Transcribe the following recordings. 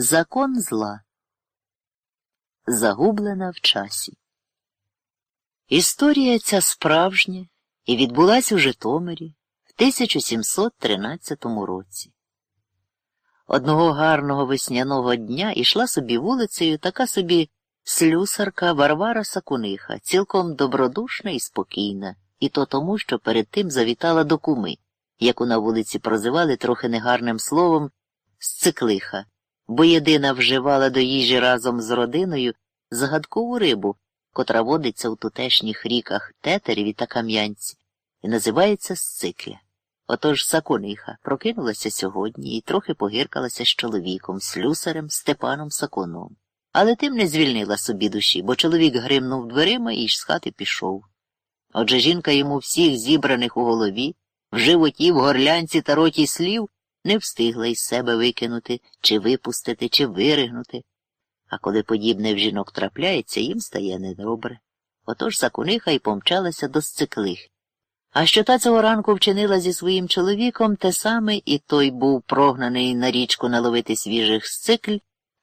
Закон зла. Загублена в часі. Історія ця справжня і відбулась у Житомирі в 1713 році. Одного гарного весняного дня ішла собі вулицею така собі слюсарка Варвара Сакуниха, цілком добродушна і спокійна, і то тому, що перед тим завітала до куми, яку на вулиці прозивали трохи негарним словом сциклиха бо єдина вживала до їжі разом з родиною загадкову рибу, котра водиться у тутешніх ріках тетереві та кам'янці, і називається сцикля. Отож Сакониха прокинулася сьогодні і трохи погіркалася з чоловіком, слюсарем Степаном Саконом. Але тим не звільнила собі душі, бо чоловік гримнув дверима і з хати пішов. Отже жінка йому всіх зібраних у голові, в животі, в горлянці та роті слів не встигла із себе викинути, чи випустити, чи виригнути. А коли подібне в жінок трапляється, їм стає недобре. Отож сакуниха й помчалася до сциклих. А що та цього ранку вчинила зі своїм чоловіком те саме, і той був прогнаний на річку наловити свіжих сцикль,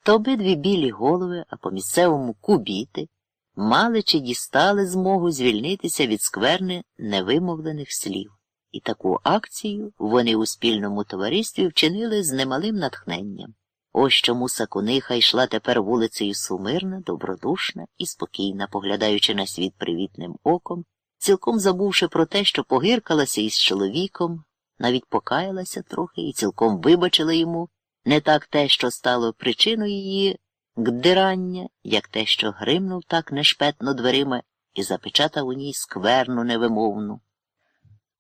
то обидві білі голови, а по місцевому кубіти, мали чи дістали змогу звільнитися від скверни невимовлених слів. І таку акцію вони у спільному товаристві вчинили з немалим натхненням. Ось чому сакуниха йшла тепер вулицею сумирна, добродушна і спокійна, поглядаючи на світ привітним оком, цілком забувши про те, що погиркалася із чоловіком, навіть покаялася трохи і цілком вибачила йому не так те, що стало причиною її гдирання, як те, що гримнув так нешпетно дверима і запечатав у ній скверну невимовну.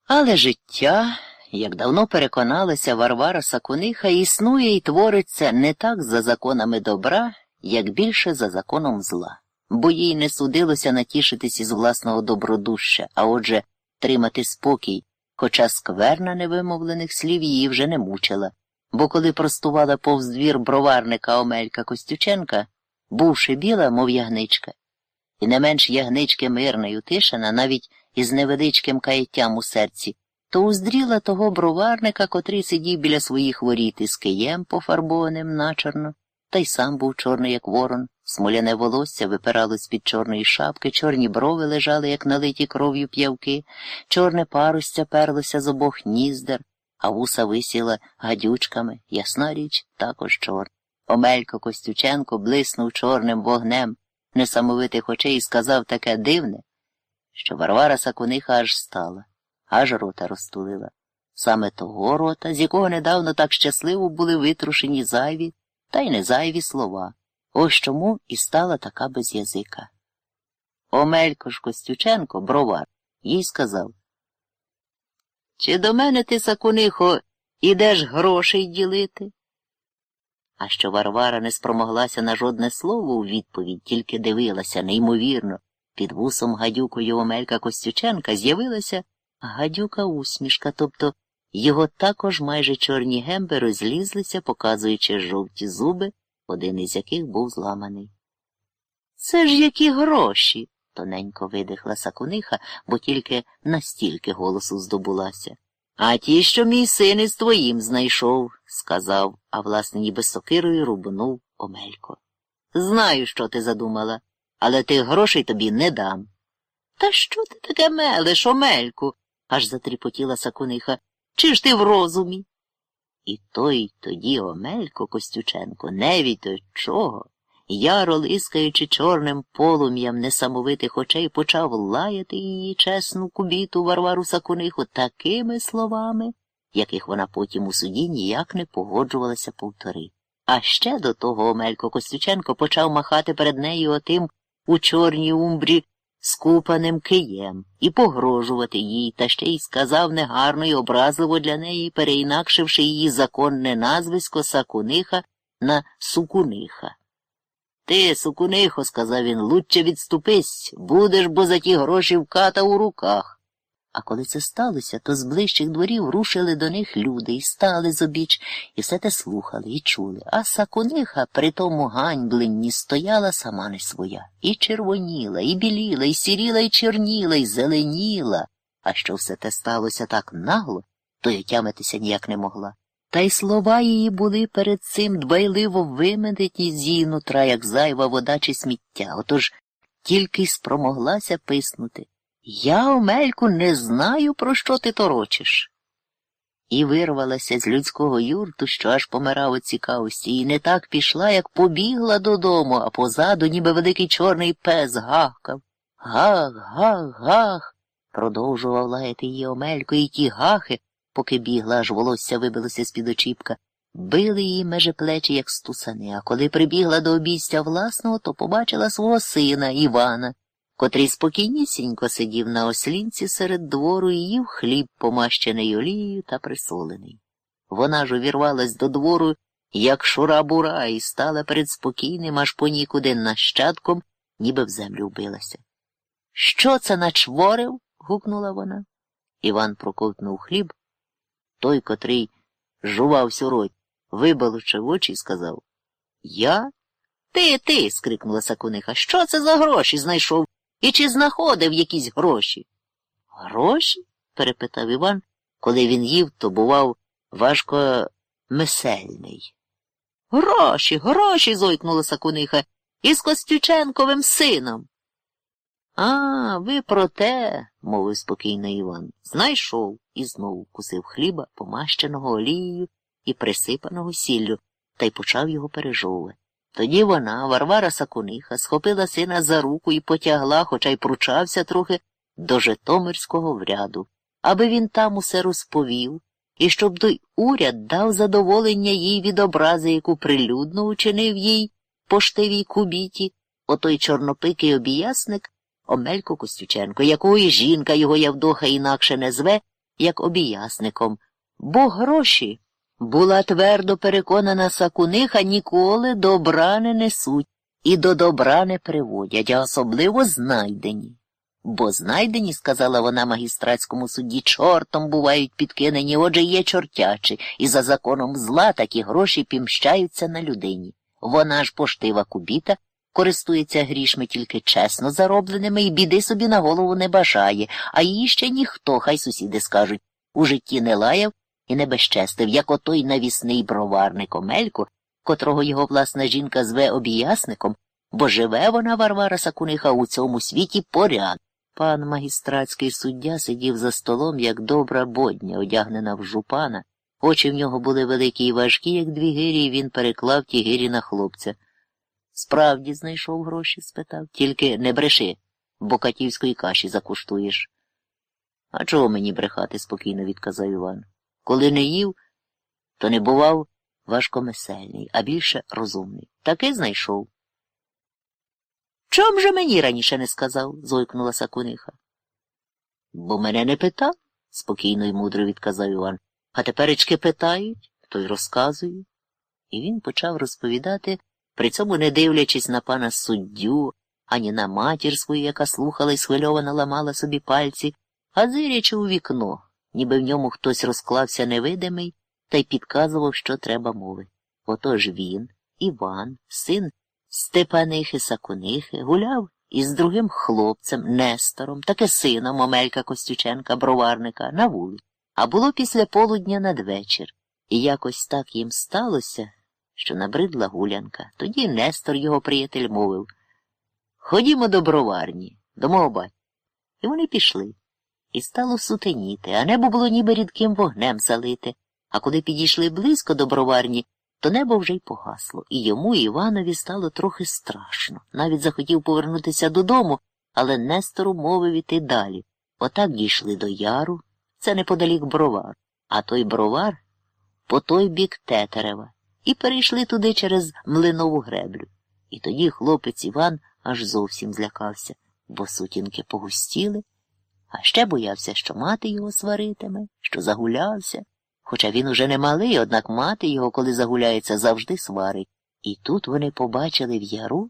Але життя, як давно переконалася Варвара Сакуниха, існує і твориться не так за законами добра, як більше за законом зла, бо їй не судилося натішитись із власного добродуща, а отже, тримати спокій, хоча скверна невимовлених слів її вже не мучила, бо коли простувала повз двір броварника Омелька Костюченка, бувши біла, мов ягничка, і не менш ягнички мирна й утишена, навіть із невеличким каяттям у серці, то уздріла того броварника, котрий сидів біля своїх воріт із києм пофарбованим начорно, та й сам був чорний, як ворон, смоляне волосся випирало з-під чорної шапки, чорні брови лежали, як налиті кров'ю п'явки, чорне парустя перлося з обох ніздер, а вуса висіла гадючками, ясна річ, також чорна. Омелько Костюченко блиснув чорним вогнем несамовитих очей і сказав таке дивне, що Варвара Сакуниха аж стала, аж рота розтулила. Саме того рота, з якого недавно так щасливо були витрушені зайві, та й не зайві слова. Ось чому і стала така без язика. Омелько ж Костюченко, бровар, їй сказав Чи до мене ти, Сакунихо, ідеш грошей ділити? А що Варвара не спромоглася на жодне слово у відповідь, тільки дивилася, неймовірно, під вусом гадюкою Омелька Костюченка з'явилася гадюка усмішка, тобто його також майже чорні гемби розлізлися, показуючи жовті зуби, один із яких був зламаний. Це ж які гроші, тоненько видихла сакуниха, бо тільки настільки голосу здобулася. А ті, що мій син із твоїм знайшов, сказав, а власне ніби сокирою рубнув Омелько. Знаю, що ти задумала але тих грошей тобі не дам. Та що ти таке мелеш, Омельку? аж затріпотіла сакуниха. Чи ж ти в розумі? І той тоді Омелько Костюченко, не від чого, яро лискаючи чорним полум'ям несамовитих очей, почав лаяти її чесну кубіту Варвару Сакуниху такими словами, яких вона потім у суді ніяк не погоджувалася повтори. А ще до того Омелько Костюченко почав махати перед нею отим у чорній умбрі скупаним києм і погрожувати їй, та ще й сказав негарно й образливо для неї, переінакшивши її законне назвисько Сакуниха на Сукуниха. Ти, Сукунихо, сказав він, лучше відступись, будеш бо за ті гроші в ката у руках. А коли це сталося, то з ближчих дворів рушили до них люди і стали з обіч, і все те слухали і чули. А сакуниха при тому ганьбленні стояла сама не своя, і червоніла, і біліла, і сіріла, і чорніла, і зеленіла. А що все те сталося так нагло, то й отямитися ніяк не могла. Та й слова її були перед цим дбайливо виметені з її нутра, як зайва вода чи сміття. Отож тільки й спромоглася писнути. Я, Омельку, не знаю, про що ти торочиш. І вирвалася з людського юрту, що аж помирав у цікавості, і не так пішла, як побігла додому, а позаду, ніби великий чорний пес, гахкав. Гах, гах, гах. продовжував лаяти її Омелько, і ті гахи, поки бігла, аж волосся вибилося з-під очіпка, били її меже плечі, як стусани, а коли прибігла до обійстя власного, то побачила свого сина Івана котрий спокійнісінько сидів на ослінці серед двору і їв хліб, помащений олією та присолений. Вона ж увірвалась до двору, як шура бура, і стала перед спокійним, аж понікуди нащадком, ніби в землю вбилася. Що це начворив? гукнула вона. Іван проковтнув хліб. Той, котрий жував всю роть, вибалучив очі і сказав Я? Ти, ти. скрикнула Сакуниха. Що це за гроші знайшов і чи знаходив якісь гроші? Гроші? перепитав Іван. Коли він їв, то бував важко месельний. Гроші, гроші. зойкнула Сакуниха. Із Костюченковим сином. А, ви про те, мовив спокійно Іван. Знайшов і знову кусив хліба, помащеного олією і присипаного сіллю, та й почав його пережовувати. Тоді вона, Варвара Сакуниха, схопила сина за руку і потягла, хоча й пручався трохи, до Житомирського вряду, аби він там усе розповів, і щоб той уряд дав задоволення їй від образи, яку прилюдно учинив їй поштивій кубіті, отой чорнопикий обіясник Омелько Костюченко, якого і жінка його Явдоха інакше не зве, як обіясником, бо гроші. Була твердо переконана сакуниха ніколи добра не несуть і до добра не приводять, а особливо знайдені. Бо знайдені, сказала вона магістратському судді, чортом бувають підкинені, отже є чортячі, і за законом зла такі гроші пімщаються на людині. Вона ж поштива кубіта, користується грішми тільки чесно заробленими і біди собі на голову не бажає, а її ще ніхто, хай сусіди скажуть, у житті не лаяв і не безчестив, як отой навісний броварник Омелько, котрого його власна жінка зве обіясником, бо живе вона, Варвара Сакуниха, у цьому світі поряд. Пан магістратський суддя сидів за столом, як добра бодня, одягнена в жупана. Очі в нього були великі і важкі, як дві гирі, і він переклав ті гирі на хлопця. Справді знайшов гроші? спитав. Тільки не бреши, бо катівської каші закуштуєш. А чого мені брехати? спокійно відказав Іван. Коли не їв, то не бував важкомисельний, а більше розумний. Таки знайшов. Чом же мені раніше не сказав? зойкнула Сакуниха. Бо мене не питав, спокійно й мудро відказав Іван. А теперечки питають, то й розказую. І він почав розповідати, при цьому не дивлячись на пана суддю, ані на матір свою, яка слухала і схвильовано ламала собі пальці, а зирячи у вікно, ніби в ньому хтось розклався невидимий та й підказував, що треба мовити. Отож він, Іван, син Степанихи Сакунихи, гуляв із другим хлопцем, Нестором, таке сином Омелька Костюченка, броварника, на вулиці. А було після полудня надвечір, і якось так їм сталося, що набридла гулянка. Тоді Нестор, його приятель, мовив Ходімо до броварні, до мого батька. І вони пішли і стало сутеніти, а небо було ніби рідким вогнем залите, а коли підійшли близько до броварні, то небо вже й погасло, і йому, Іванові, стало трохи страшно. Навіть захотів повернутися додому, але Нестору мовив іти далі. Отак дійшли до яру, це неподалік бровар, а той бровар по той бік Тетерева, і перейшли туди через млинову греблю. І тоді хлопець Іван аж зовсім злякався, бо сутінки погустіли а ще боявся, що мати його сваритиме, що загулявся. Хоча він уже не малий, однак мати його, коли загуляється, завжди сварить. І тут вони побачили в яру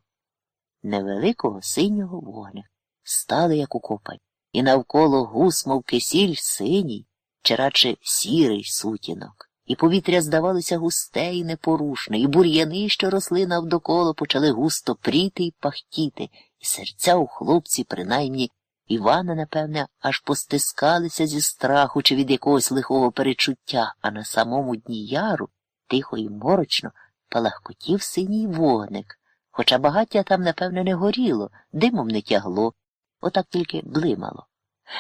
невеликого синього вогня, стали, як укопані, і навколо гус, мов кисіль, синій, чи радше сірий сутінок. І повітря здавалося густе і непорушне, і бур'яни, що росли навдоколо, почали густо пріти й пахтіти, і серця у хлопці принаймні Івана, напевне, аж постискалися зі страху чи від якогось лихого перечуття, а на самому дні яру, тихо і морочно, палахкотів синій вогник, хоча багаття там, напевне, не горіло, димом не тягло, отак тільки блимало.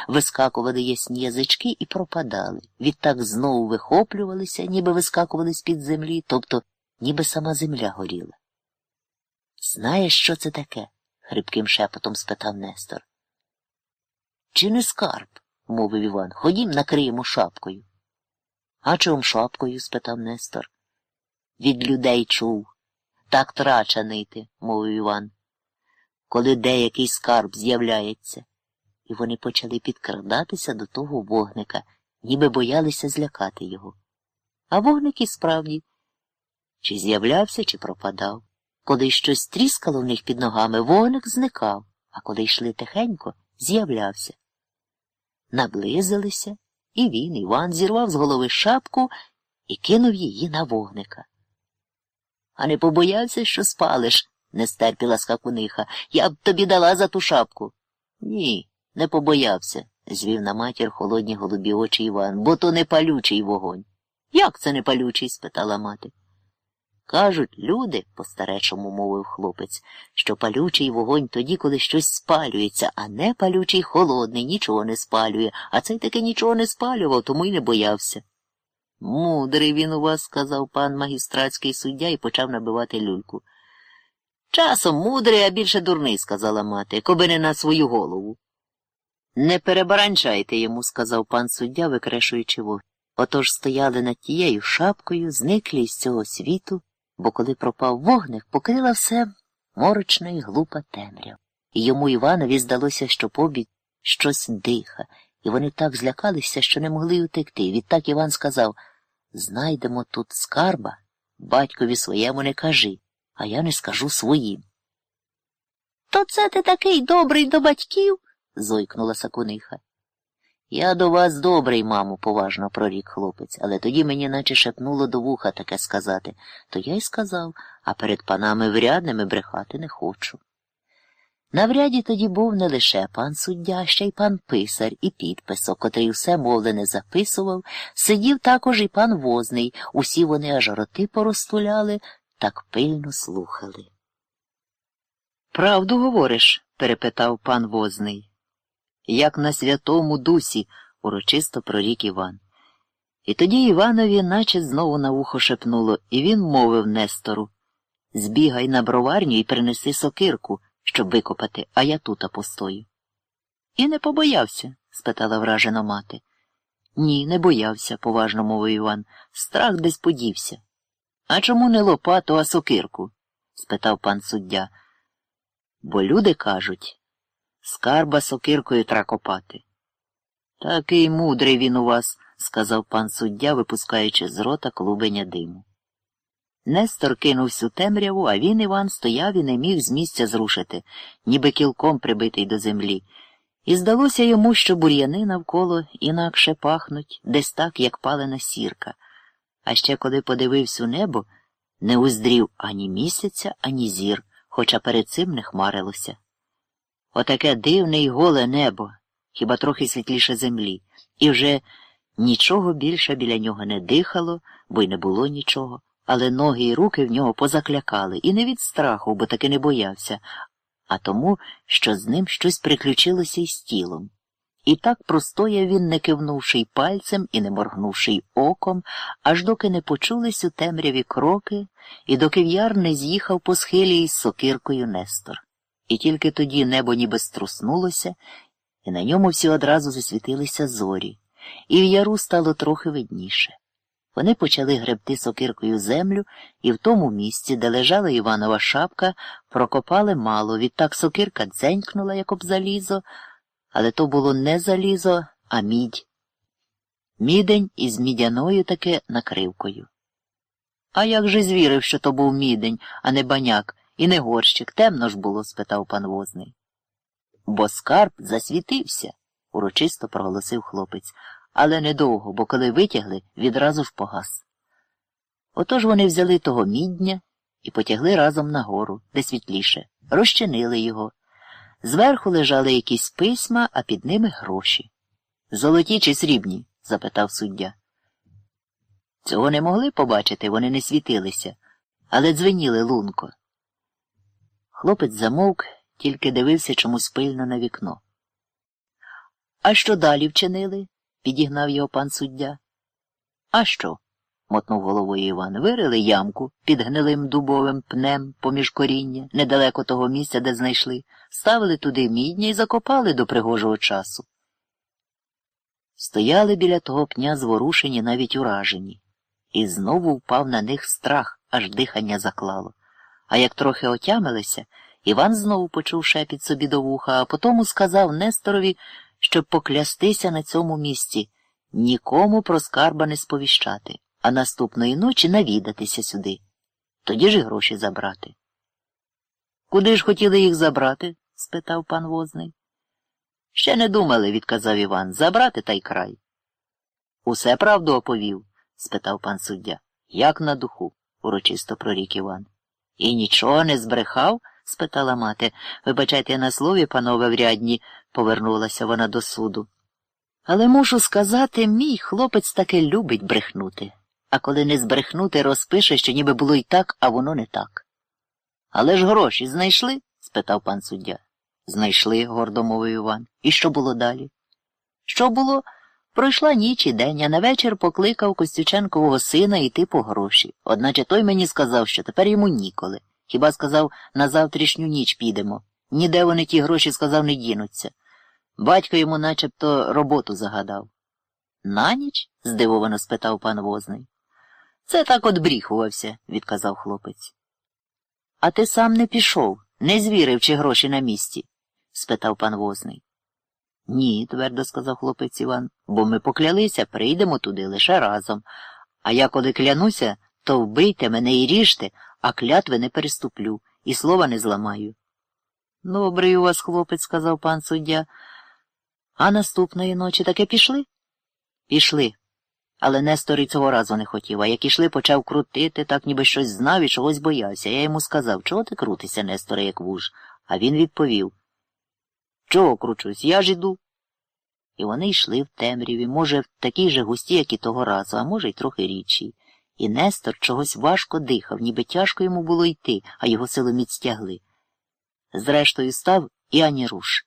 Вискакували ясні язички і пропадали, відтак знову вихоплювалися, ніби вискакували з-під землі, тобто ніби сама земля горіла. Знаєш, що це таке? хрипким шепотом спитав Нестор. Чи не скарб? мовив Іван. Ходім, накриємо шапкою. А чом шапкою? спитав Нестор. Від людей чув. Так трача нити, мовив Іван. Коли деякий скарб з'являється. І вони почали підкрадатися до того вогника, ніби боялися злякати його. А вогник і справді чи з'являвся, чи пропадав. Коли щось тріскало в них під ногами, вогник зникав, а коли йшли тихенько, з'являвся. Наблизилися, і він, Іван, зірвав з голови шапку і кинув її на вогника. А не побоявся, що спалиш, не стерпіла скакуниха. Я б тобі дала за ту шапку. Ні, не побоявся, звів на матір холодні голубі очі Іван, бо то не палючий вогонь. Як це не палючий? спитала мати. Кажуть, люди, по старечому мовив хлопець, що палючий вогонь тоді, коли щось спалюється, а не палючий холодний, нічого не спалює, а цей таки нічого не спалював, тому й не боявся. Мудрий він у вас, сказав пан магістратський суддя і почав набивати люльку. Часом мудрий, а більше дурний, сказала мати, коби не на свою голову. Не перебаранчайте йому, сказав пан суддя, викрешуючи вогонь. Отож стояли над тією шапкою, зниклі з цього світу, бо коли пропав вогник, покрила все морочна і глупа темрява. Йому Іванові здалося, що побіг щось диха, і вони так злякалися, що не могли утекти. Відтак Іван сказав Знайдемо тут скарба, батькові своєму не кажи, а я не скажу своїм. То це ти такий добрий до батьків? зойкнула сакуниха. Я до вас добрий, мамо, поважно прорік хлопець, але тоді мені наче шепнуло до вуха таке сказати, то я й сказав, а перед панами врядними брехати не хочу. На вряді тоді був не лише пан суддя, ще й пан писар і підписок, котрий все мовлене записував, сидів також і пан возний, усі вони аж роти порозтуляли, так пильно слухали. Правду говориш? перепитав пан возний як на святому дусі, урочисто прорік Іван. І тоді Іванові наче знову на вухо шепнуло, і він мовив Нестору Збігай на броварню і принеси сокирку, щоб викопати, а я тута постою. І не побоявся? спитала вражено мати. Ні, не боявся, поважно мовив Іван. Страх десь подівся. А чому не лопату, а сокирку? спитав пан суддя. Бо люди кажуть Скарба сокиркою тракопати. Такий мудрий він у вас, сказав пан суддя, випускаючи з рота клубеня диму. Нестор кинувся у темряву, а він Іван стояв і не міг з місця зрушити, ніби кілком прибитий до землі. І здалося йому, що бур'яни навколо інакше пахнуть, десь так, як палена сірка. А ще коли подивився у небо, не уздрів ані місяця, ані зір, хоча перед цим не хмарилося. Отаке дивне й голе небо, хіба трохи світліше землі, і вже нічого більше біля нього не дихало, бо й не було нічого, але ноги й руки в нього позаклякали, і не від страху, бо таки не боявся, а тому, що з ним щось приключилося із тілом. І так простояв він, не кивнувши й пальцем і не моргнувши й оком, аж доки не почулись у темряві кроки, і доки в'яр не з'їхав по схилі із сокиркою Нестор. І тільки тоді небо ніби струснулося, і на ньому всі одразу засвітилися зорі, і в яру стало трохи видніше. Вони почали гребти сокиркою землю, і в тому місці, де лежала Іванова шапка, прокопали мало. Відтак сокирка дзенькнула, як об залізо, але то було не залізо, а мідь. Мідень із мідяною таки накривкою. А як же звірив, що то був мідень, а не баняк? І не горщик, темно ж було? спитав пан возний. Бо скарб засвітився, урочисто проголосив хлопець, але недовго, бо коли витягли, відразу ж погас. Отож вони взяли того мідня і потягли разом нагору, де світліше, розчинили його. Зверху лежали якісь письма, а під ними гроші. Золоті чи срібні? запитав суддя. Цього не могли побачити, вони не світилися, але дзвеніли лунко. Хлопець замовк, тільки дивився чомусь пильно на вікно. А що далі вчинили? підігнав його пан суддя. А що? мотнув головою Іван. Вирили ямку під гнилим дубовим пнем поміж коріння, недалеко того місця, де знайшли, ставили туди мідня і закопали до пригожого часу. Стояли біля того пня зворушені, навіть уражені, і знову впав на них страх, аж дихання заклало. А як трохи отямилися, Іван знову почув шепіт собі до вуха, а потому сказав Несторові, щоб поклястися на цьому місці, нікому про скарба не сповіщати, а наступної ночі навідатися сюди. Тоді ж і гроші забрати. Куди ж хотіли їх забрати? спитав пан возний. Ще не думали, відказав Іван, забрати та й край. Усе правду оповів? спитав пан суддя. Як на духу, урочисто прорік Іван. І нічого не збрехав? спитала мати. Вибачайте на слові, панове врядні, повернулася вона до суду. Але мушу сказати, мій хлопець таки любить брехнути, а коли не збрехнути, розпише, що ніби було й так, а воно не так. Але ж гроші знайшли? спитав пан суддя. Знайшли, гордо мовив Іван. І що було далі? Що було? Пройшла ніч і день, а на вечір покликав Костюченкового сина йти по гроші. Одначе той мені сказав, що тепер йому ніколи. Хіба сказав, на завтрашню ніч підемо. Ніде вони ті гроші, сказав, не дінуться. Батько йому начебто роботу загадав. На ніч? здивовано спитав пан возний. Це так от бріхувався, відказав хлопець. А ти сам не пішов, не звірив, чи гроші на місці? спитав пан возний. Ні, твердо сказав хлопець Іван, бо ми поклялися, прийдемо туди лише разом. А я коли клянуся, то вбийте мене і ріжте, а клятви не переступлю, і слова не зламаю. Добрий у вас, хлопець, сказав пан суддя. А наступної ночі таки пішли? Пішли. Але Нестор і цього разу не хотів, а як ішли, почав крутити, так ніби щось знав і чогось боявся. Я йому сказав, чого ти крутишся, Несторе, як вуж? А він відповів Чого кручусь? Я ж іду. І вони йшли в темряві, може, в такій же густі, як і того разу, а може, й трохи рідшій. І Нестор чогось важко дихав, ніби тяжко йому було йти, а його силоміць стягли. Зрештою, став і ані руш.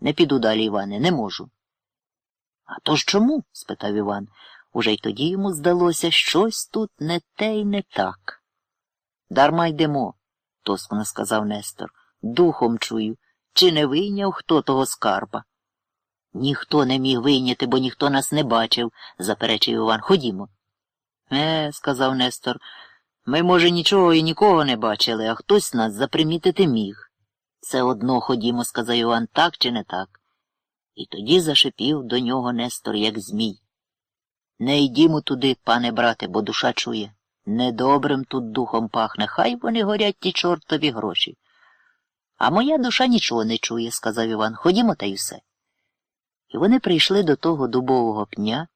Не піду далі, Іване, не можу. А то ж чому? спитав Іван. Уже й тоді йому здалося щось тут не те й не так. Дарма йдемо, тоскно сказав Нестор. Духом чую, чи не вийняв хто того скарба? Ніхто не міг вийняти, бо ніхто нас не бачив, заперечив Іван. Ходімо. Е, сказав Нестор, ми, може, нічого і нікого не бачили, а хтось нас запримітити міг. Все одно ходімо, сказав Іван, так чи не так. І тоді зашипів до нього Нестор, як змій. Не йдімо туди, пане брате, бо душа чує. Недобрим тут духом пахне, хай вони горять ті чортові гроші. А моя душа нічого не чує, сказав Іван. Ходімо та й усе. Вони прийшли до того дубового пня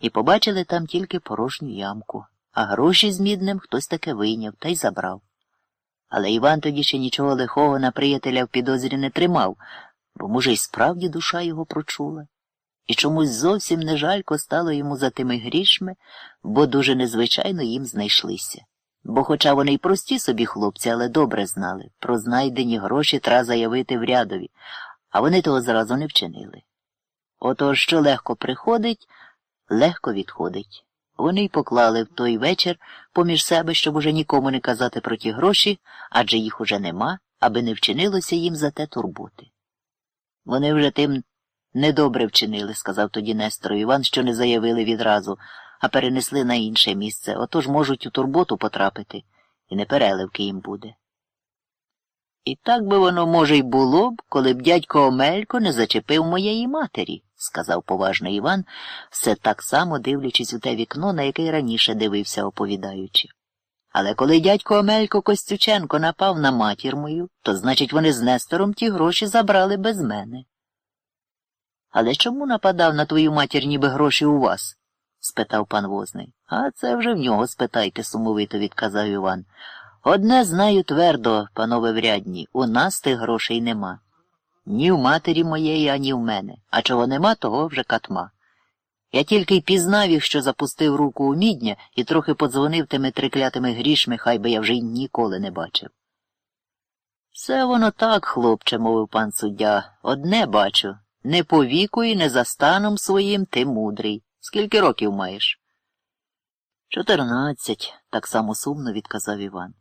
і побачили там тільки порожню ямку, а гроші з мідним хтось таке вийняв та й забрав. Але Іван тоді ще нічого лихого на приятеля в підозрі не тримав, бо, може, й справді душа його прочула. І чомусь зовсім не жалько стало йому за тими грішми, бо дуже незвичайно їм знайшлися. Бо, хоча вони й прості собі хлопці, але добре знали, про знайдені гроші треба заявити в рядові, а вони того зразу не вчинили. Отож, що легко приходить, легко відходить. Вони й поклали в той вечір поміж себе, щоб уже нікому не казати про ті гроші, адже їх уже нема, аби не вчинилося їм за те турботи. Вони вже тим недобре вчинили, сказав тоді Нестор Іван, що не заявили відразу, а перенесли на інше місце, отож можуть у турботу потрапити, і не переливки їм буде. І так би воно, може, й було б, коли б дядько Омелько не зачепив моєї матері, сказав поважно Іван, все так само дивлячись у те вікно, на яке раніше дивився, оповідаючи. Але коли дядько Омелько Костюченко напав на матір мою, то значить вони з Нестором ті гроші забрали без мене. Але чому нападав на твою матір ніби гроші у вас? спитав пан возний. А це вже в нього спитайте, сумовито відказав Іван. Одне знаю твердо, панове врядні, у нас тих грошей нема. Ні в матері моєї, ані в мене, а чого нема, того вже катма. Я тільки й пізнав їх, що запустив руку у мідня і трохи подзвонив тими триклятими грішми, хай би я вже й ніколи не бачив. Все воно так, хлопче, мовив пан суддя, одне бачу. Не по віку і не за станом своїм ти мудрий. Скільки років маєш? Чотирнадцять, так само сумно відказав Іван.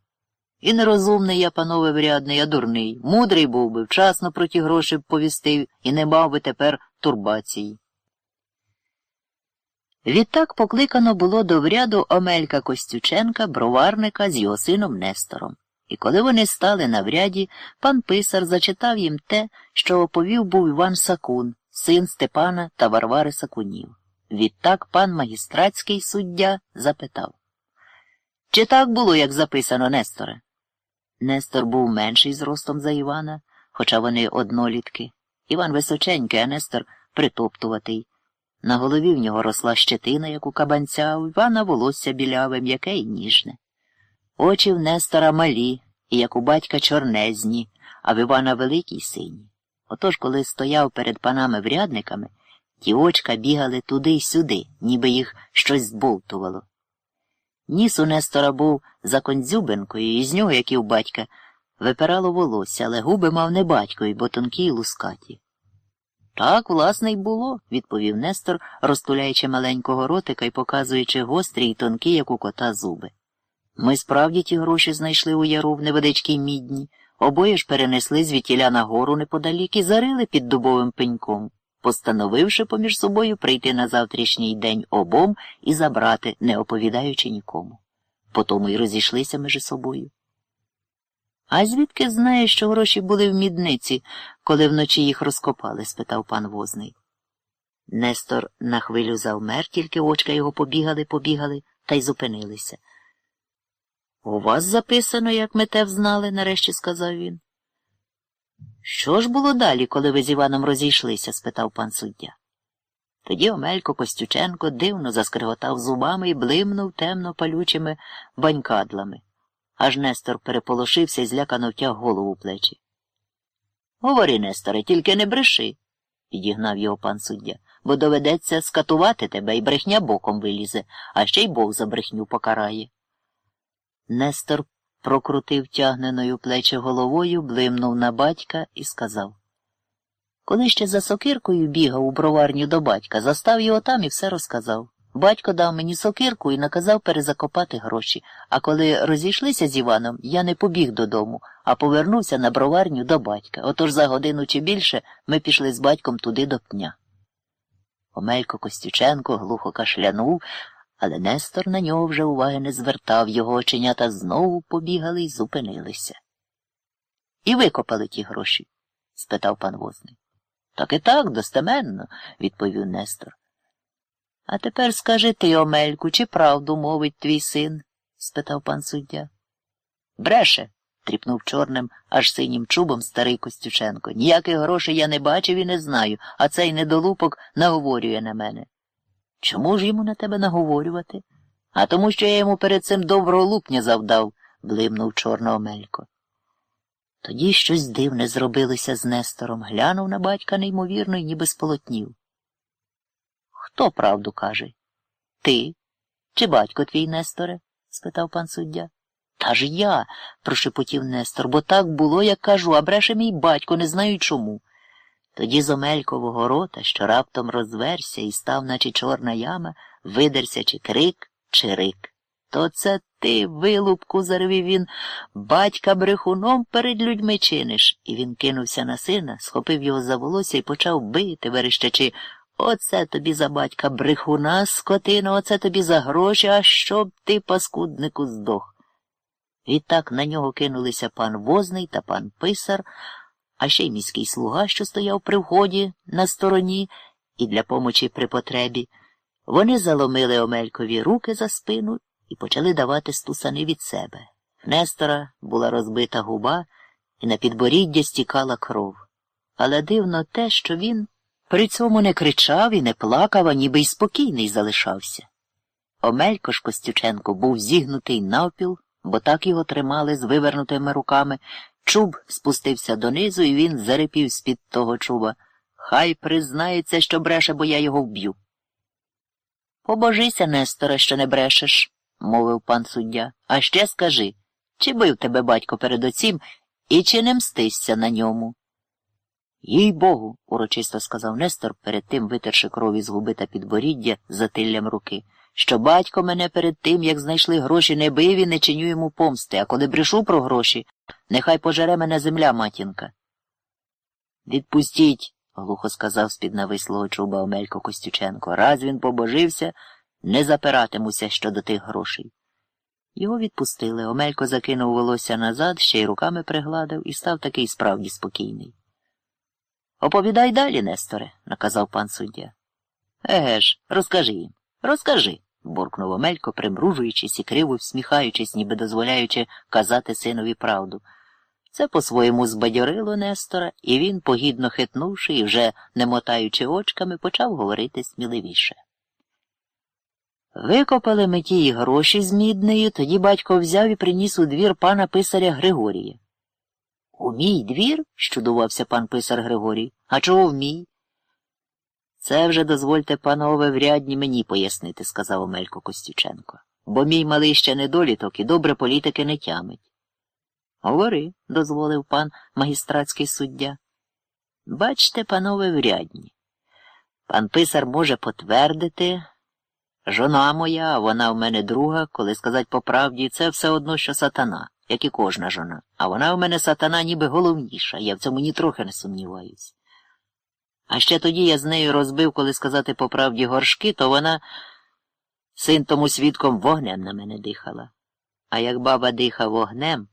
І нерозумний я, панове врядний, а дурний. Мудрий був би, вчасно про ті гроші б повістив і не мав би тепер турбації. Відтак покликано було до вряду Омелька Костюченка, броварника з його сином Нестором. І коли вони стали на вряді, пан писар зачитав їм те, що оповів був Іван Сакун, син Степана та Варвари Сакунів. Відтак пан магістратський суддя запитав Чи так було, як записано, Несторе? Нестор був менший зростом за Івана, хоча вони однолітки. Іван височенький, а Нестор притоптуватий. На голові в нього росла щетина, як у кабанця, у Івана волосся біляве, м'яке й ніжне. Очі в Нестора малі, і як у батька чорнезні, а в Івана великі й сині. Отож, коли стояв перед панами врядниками, ті очка бігали туди й сюди, ніби їх щось збовтувало. Ніс у Нестора був за конзюбинкою, і з нього, як і у батька, випирало волосся, але губи мав не батькові, бо тонкі й лускаті. Так, власне, й було, відповів Нестор, розтуляючи маленького ротика і показуючи гострі й тонкі, як у кота, зуби. Ми справді ті гроші знайшли у яру в невеличкій мідні, обоє ж перенесли звітіля на гору неподалік і зарили під дубовим пеньком, постановивши поміж собою прийти на завтрашній день обом і забрати, не оповідаючи нікому. Потому й розійшлися між собою. А звідки знаєш, що гроші були в мідниці, коли вночі їх розкопали? спитав пан возний. Нестор на хвилю завмер, тільки очка його побігали, побігали та й зупинилися. У вас записано, як ми те взнали, нарешті сказав він. Що ж було далі, коли ви з Іваном розійшлися? спитав пан суддя. Тоді Омелько Костюченко дивно заскриготав зубами і блимнув темно палючими банькадлами. Аж Нестор переполошився і злякано втяг голову в плечі. Говори, Несторе, тільки не бреши, підігнав його пан суддя, бо доведеться скатувати тебе і брехня боком вилізе, а ще й Бог за брехню покарає. Нестор прокрутив тягненою плечі головою, блимнув на батька і сказав Коли ще за сокиркою бігав у броварню до батька, застав його там і все розказав. Батько дав мені сокирку і наказав перезакопати гроші, а коли розійшлися з Іваном, я не побіг додому, а повернувся на броварню до батька. Отож за годину чи більше ми пішли з батьком туди до пня. Омелько Костюченко глухо кашлянув, але Нестор на нього вже уваги не звертав, його оченята знову побігали і зупинилися. І викопали ті гроші? спитав пан возний. Так і так, достеменно, відповів Нестор. А тепер скажи ти, Омельку, чи правду мовить твій син? спитав пан суддя. Бреше, тріпнув чорним, аж синім чубом старий Костюченко. Ніяких грошей я не бачив і не знаю, а цей недолупок наговорює на мене. Чому ж йому на тебе наговорювати? А тому, що я йому перед цим доброго лупня завдав, блимнув чорно Омелько. Тоді щось дивне зробилося з Нестором, глянув на батька неймовірно і ніби сполотнів. Хто правду каже? Ти? Чи батько твій, Несторе? спитав пан суддя. Та ж я, прошепотів Нестор, бо так було, як кажу, а бреше мій батько, не знаю чому. Тоді з Омелькового рота, що раптом розверся і став, наче чорна яма, видерся чи крик, чи рик. То це ти, вилупку, зарвів він, батька брехуном перед людьми чиниш. І він кинувся на сина, схопив його за волосся і почав бити, верещачи. Оце тобі за батька брехуна, скотина, оце тобі за гроші, а щоб ти, паскуднику, здох. Відтак на нього кинулися пан возний та пан писар, а ще й міський слуга, що стояв при вході на стороні, і для помочі при потребі. Вони заломили Омелькові руки за спину і почали давати стусани від себе. В Нестора була розбита губа, і на підборіддя стікала кров. Але дивно те, що він. При цьому не кричав і не плакав, а ніби й спокійний залишався. Омелько ж Костюченко був зігнутий навпіл, бо так його тримали з вивернутими руками, Чуб спустився донизу, і він зарипів з-під того чуба. Хай признається, що бреше, бо я його вб'ю. Побожися, Несторе, що не брешеш, мовив пан суддя. А ще скажи, чи бив тебе батько перед оцім і чи не мстишся на ньому? Їй богу, урочисто сказав Нестор, перед тим витерши крові з губи та підборіддя затиллям руки, що батько мене перед тим, як знайшли гроші, не бив і не чиню йому помсти, а коли брешу про гроші, нехай пожере мене земля, матінка. Відпустіть, глухо сказав з-під навислого чуба Омелько Костюченко. Раз він побожився, не запиратимуся щодо тих грошей. Його відпустили. Омелько закинув волосся назад, ще й руками пригладив і став такий справді спокійний. Оповідай далі, Несторе, наказав пан суддя. Еге ж, розкажи їм, розкажи, буркнув Омелько, примружуючись і криво всміхаючись, ніби дозволяючи казати синові правду. Це по-своєму збадьорило Нестора, і він, погідно хитнувши і вже не мотаючи очками, почав говорити сміливіше. Викопали ми ті гроші з міднею, тоді батько взяв і приніс у двір пана писаря Григорія. У мій двір? щудувався пан писар Григорій. А чого в мій? Це вже дозвольте, панове, врядні мені пояснити, сказав Омелько Костюченко. Бо мій малий ще недоліток і добре політики не тямить. Говори, дозволив пан магістратський суддя. Бачте, панове врядні. Пан писар може потвердити. Жона моя, вона в мене друга, коли сказать по правді, це все одно, що сатана, як і кожна жона. А вона в мене сатана ніби головніша, я в цьому нітрохи не сумніваюсь. А ще тоді я з нею розбив, коли сказати по правді горшки, то вона син тому свідком вогнем на мене дихала. А як баба диха вогнем,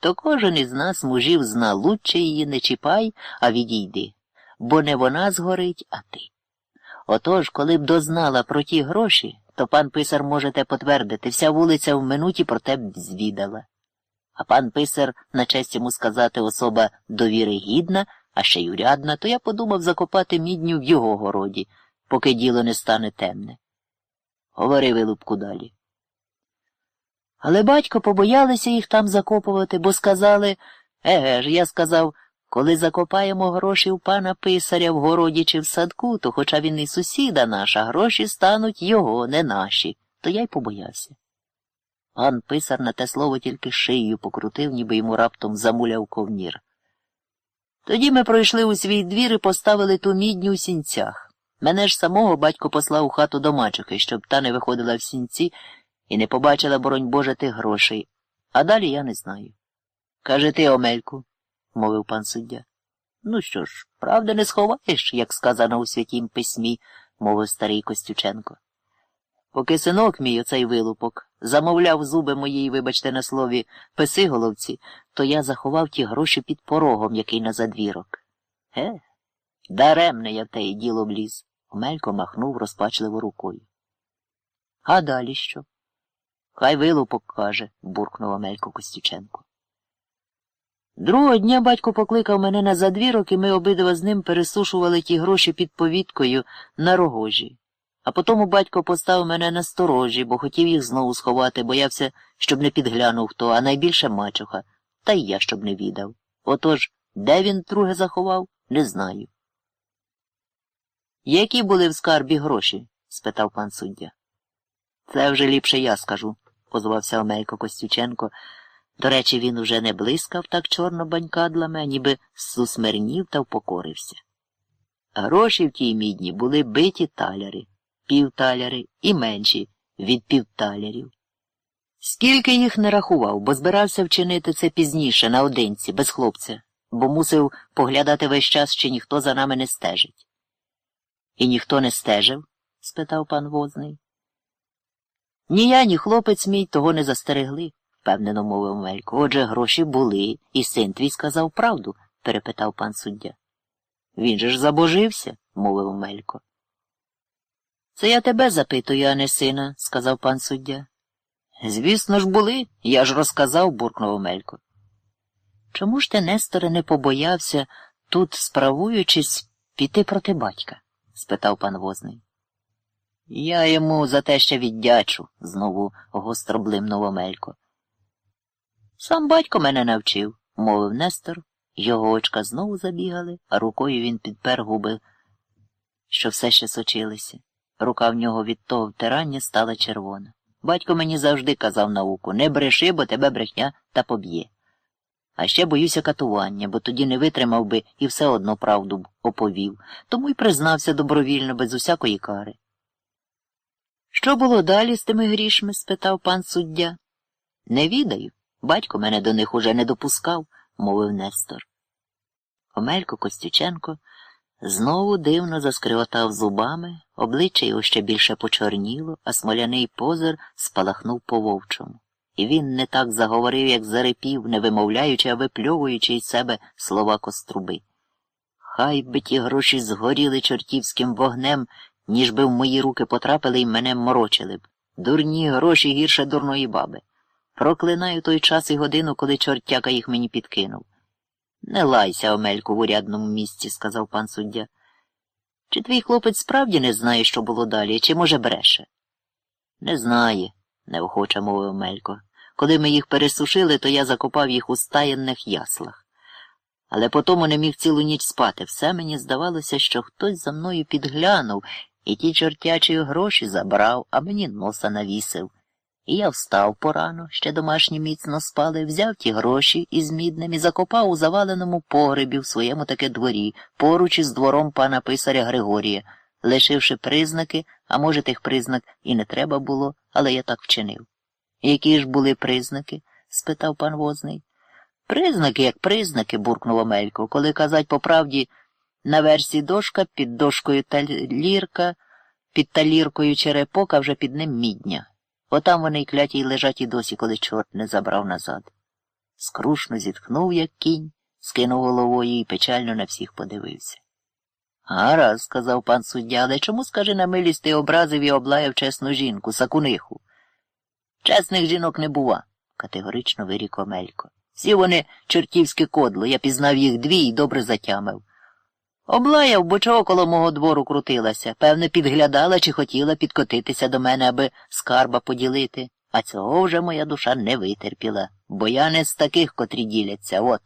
то кожен із нас, мужів, зна лучше її не чіпай, а відійди, бо не вона згорить, а ти. Отож, коли б дознала про ті гроші, то пан писар можете потвердити, вся вулиця в минуті про те б звідала. А пан писар, на честь йому сказати, особа довіри гідна, а ще й урядна, то я подумав закопати мідню в його городі, поки діло не стане темне. Говори вилупку далі. Але батько побоялися їх там закопувати, бо сказали, еге ж, я сказав, коли закопаємо гроші у пана писаря в городі чи в садку, то хоча він і сусіда наша, гроші стануть його, не наші, то я й побоявся. Пан писар на те слово тільки шию покрутив, ніби йому раптом замуляв ковнір. Тоді ми пройшли у свій двір і поставили ту мідню у сінцях. Мене ж самого батько послав у хату до мачухи, щоб та не виходила в сінці і не побачила, боронь Боже, тих грошей. А далі я не знаю. Каже ти, Омельку мовив пан суддя. Ну що ж, правда не сховаєш, як сказано у святім письмі, мовив старий Костюченко. Поки синок мій оцей вилупок замовляв зуби моїй, вибачте, на слові, писиголовці, то я заховав ті гроші під порогом, який на задвірок. Ге, даремне я в те діло вліз. Омелько махнув розпачливо рукою. А далі що? Хай вилупок каже, буркнув Омелько Костюченко. Другого дня батько покликав мене на задвірок, і ми обидва з ним пересушували ті гроші під повіткою на рогожі. А потому батько поставив мене на сторожі, бо хотів їх знову сховати, боявся, щоб не підглянув хто, а найбільше мачуха, та й я щоб не відав. Отож, де він друге заховав, не знаю. Які були в скарбі гроші? спитав пан суддя. Це вже ліпше я скажу, позвався Омейко Костюченко. До речі, він уже не блискав так чорно банькадлами, ніби сусмернів та впокорився. Гроші в тій мідні були биті таляри, півталяри і менші від півталярів. Скільки їх не рахував, бо збирався вчинити це пізніше, наодинці, без хлопця, бо мусив поглядати весь час, чи ніхто за нами не стежить. І ніхто не стежив? спитав пан возний. Ні я, ні хлопець мій того не застерегли впевнено мовив Мелько. Отже, гроші були, і син твій сказав правду, перепитав пан суддя. Він же ж забожився, мовив Мелько. Це я тебе запитую, а не сина, сказав пан суддя. Звісно ж, були, я ж розказав, буркнув Мелько. Чому ж ти, Несторе, не побоявся тут, справуючись, піти проти батька? спитав пан возний. Я йому за те ще віддячу, знову гостро блимнув Омелько. Сам батько мене навчив, мовив Нестор, його очка знову забігали, а рукою він підпер губи, що все ще сочилися. Рука в нього від того втирання стала червона. Батько мені завжди казав науку не бреши, бо тебе брехня та поб'є. А ще боюся катування, бо тоді не витримав би і все одно правду б оповів, тому й признався добровільно, без усякої кари. Що було далі з тими грішми? спитав пан суддя. Не відаю. Батько мене до них уже не допускав, мовив Нестор. Омелько Костюченко знову дивно заскриготав зубами, обличчя його ще більше почорніло, а смоляний позир спалахнув по вовчому. І він не так заговорив, як зарипів, не вимовляючи, а випльовуючи із себе слова коструби. Хай би ті гроші згоріли чортівським вогнем, ніж би в мої руки потрапили і мене морочили б. Дурні гроші гірше дурної баби. Проклинаю той час і годину, коли чортяка їх мені підкинув. Не лайся, Омельку, в урядному місці, сказав пан суддя. Чи твій хлопець справді не знає, що було далі, чи, може, бреше? Не знає, неохоче мовив Омелько. Коли ми їх пересушили, то я закопав їх у стаєнних яслах. Але потому не міг цілу ніч спати. Все мені здавалося, що хтось за мною підглянув і ті чортячі гроші забрав, а мені носа навісив. І я встав порано, ще домашні міцно спали, взяв ті гроші із мідним і закопав у заваленому погребі в своєму таке дворі, поруч із двором пана писаря Григорія, лишивши признаки, а може, тих признак і не треба було, але я так вчинив. Які ж були признаки? спитав пан возний. Признаки, як признаки, буркнув Омелько, коли казать по правді, на версі дошка, під дошкою талірка, під таліркою черепок, а вже під ним мідня. Отам вони й кляті й лежать і досі, коли чорт не забрав назад. Скрушно зітхнув, як кінь, скинув головою і печально на всіх подивився. Гаразд, сказав пан суддя, але чому, скажи на милість, ти образив і облаяв чесну жінку, сакуниху? Чесних жінок не бува, категорично вирік Омелько. Всі вони чортівське кодло, я пізнав їх дві і добре затямив. Облаяв, бо чого коло мого двору крутилася, певне, підглядала чи хотіла підкотитися до мене, аби скарба поділити, а цього вже моя душа не витерпіла, бо я не з таких, котрі діляться, от.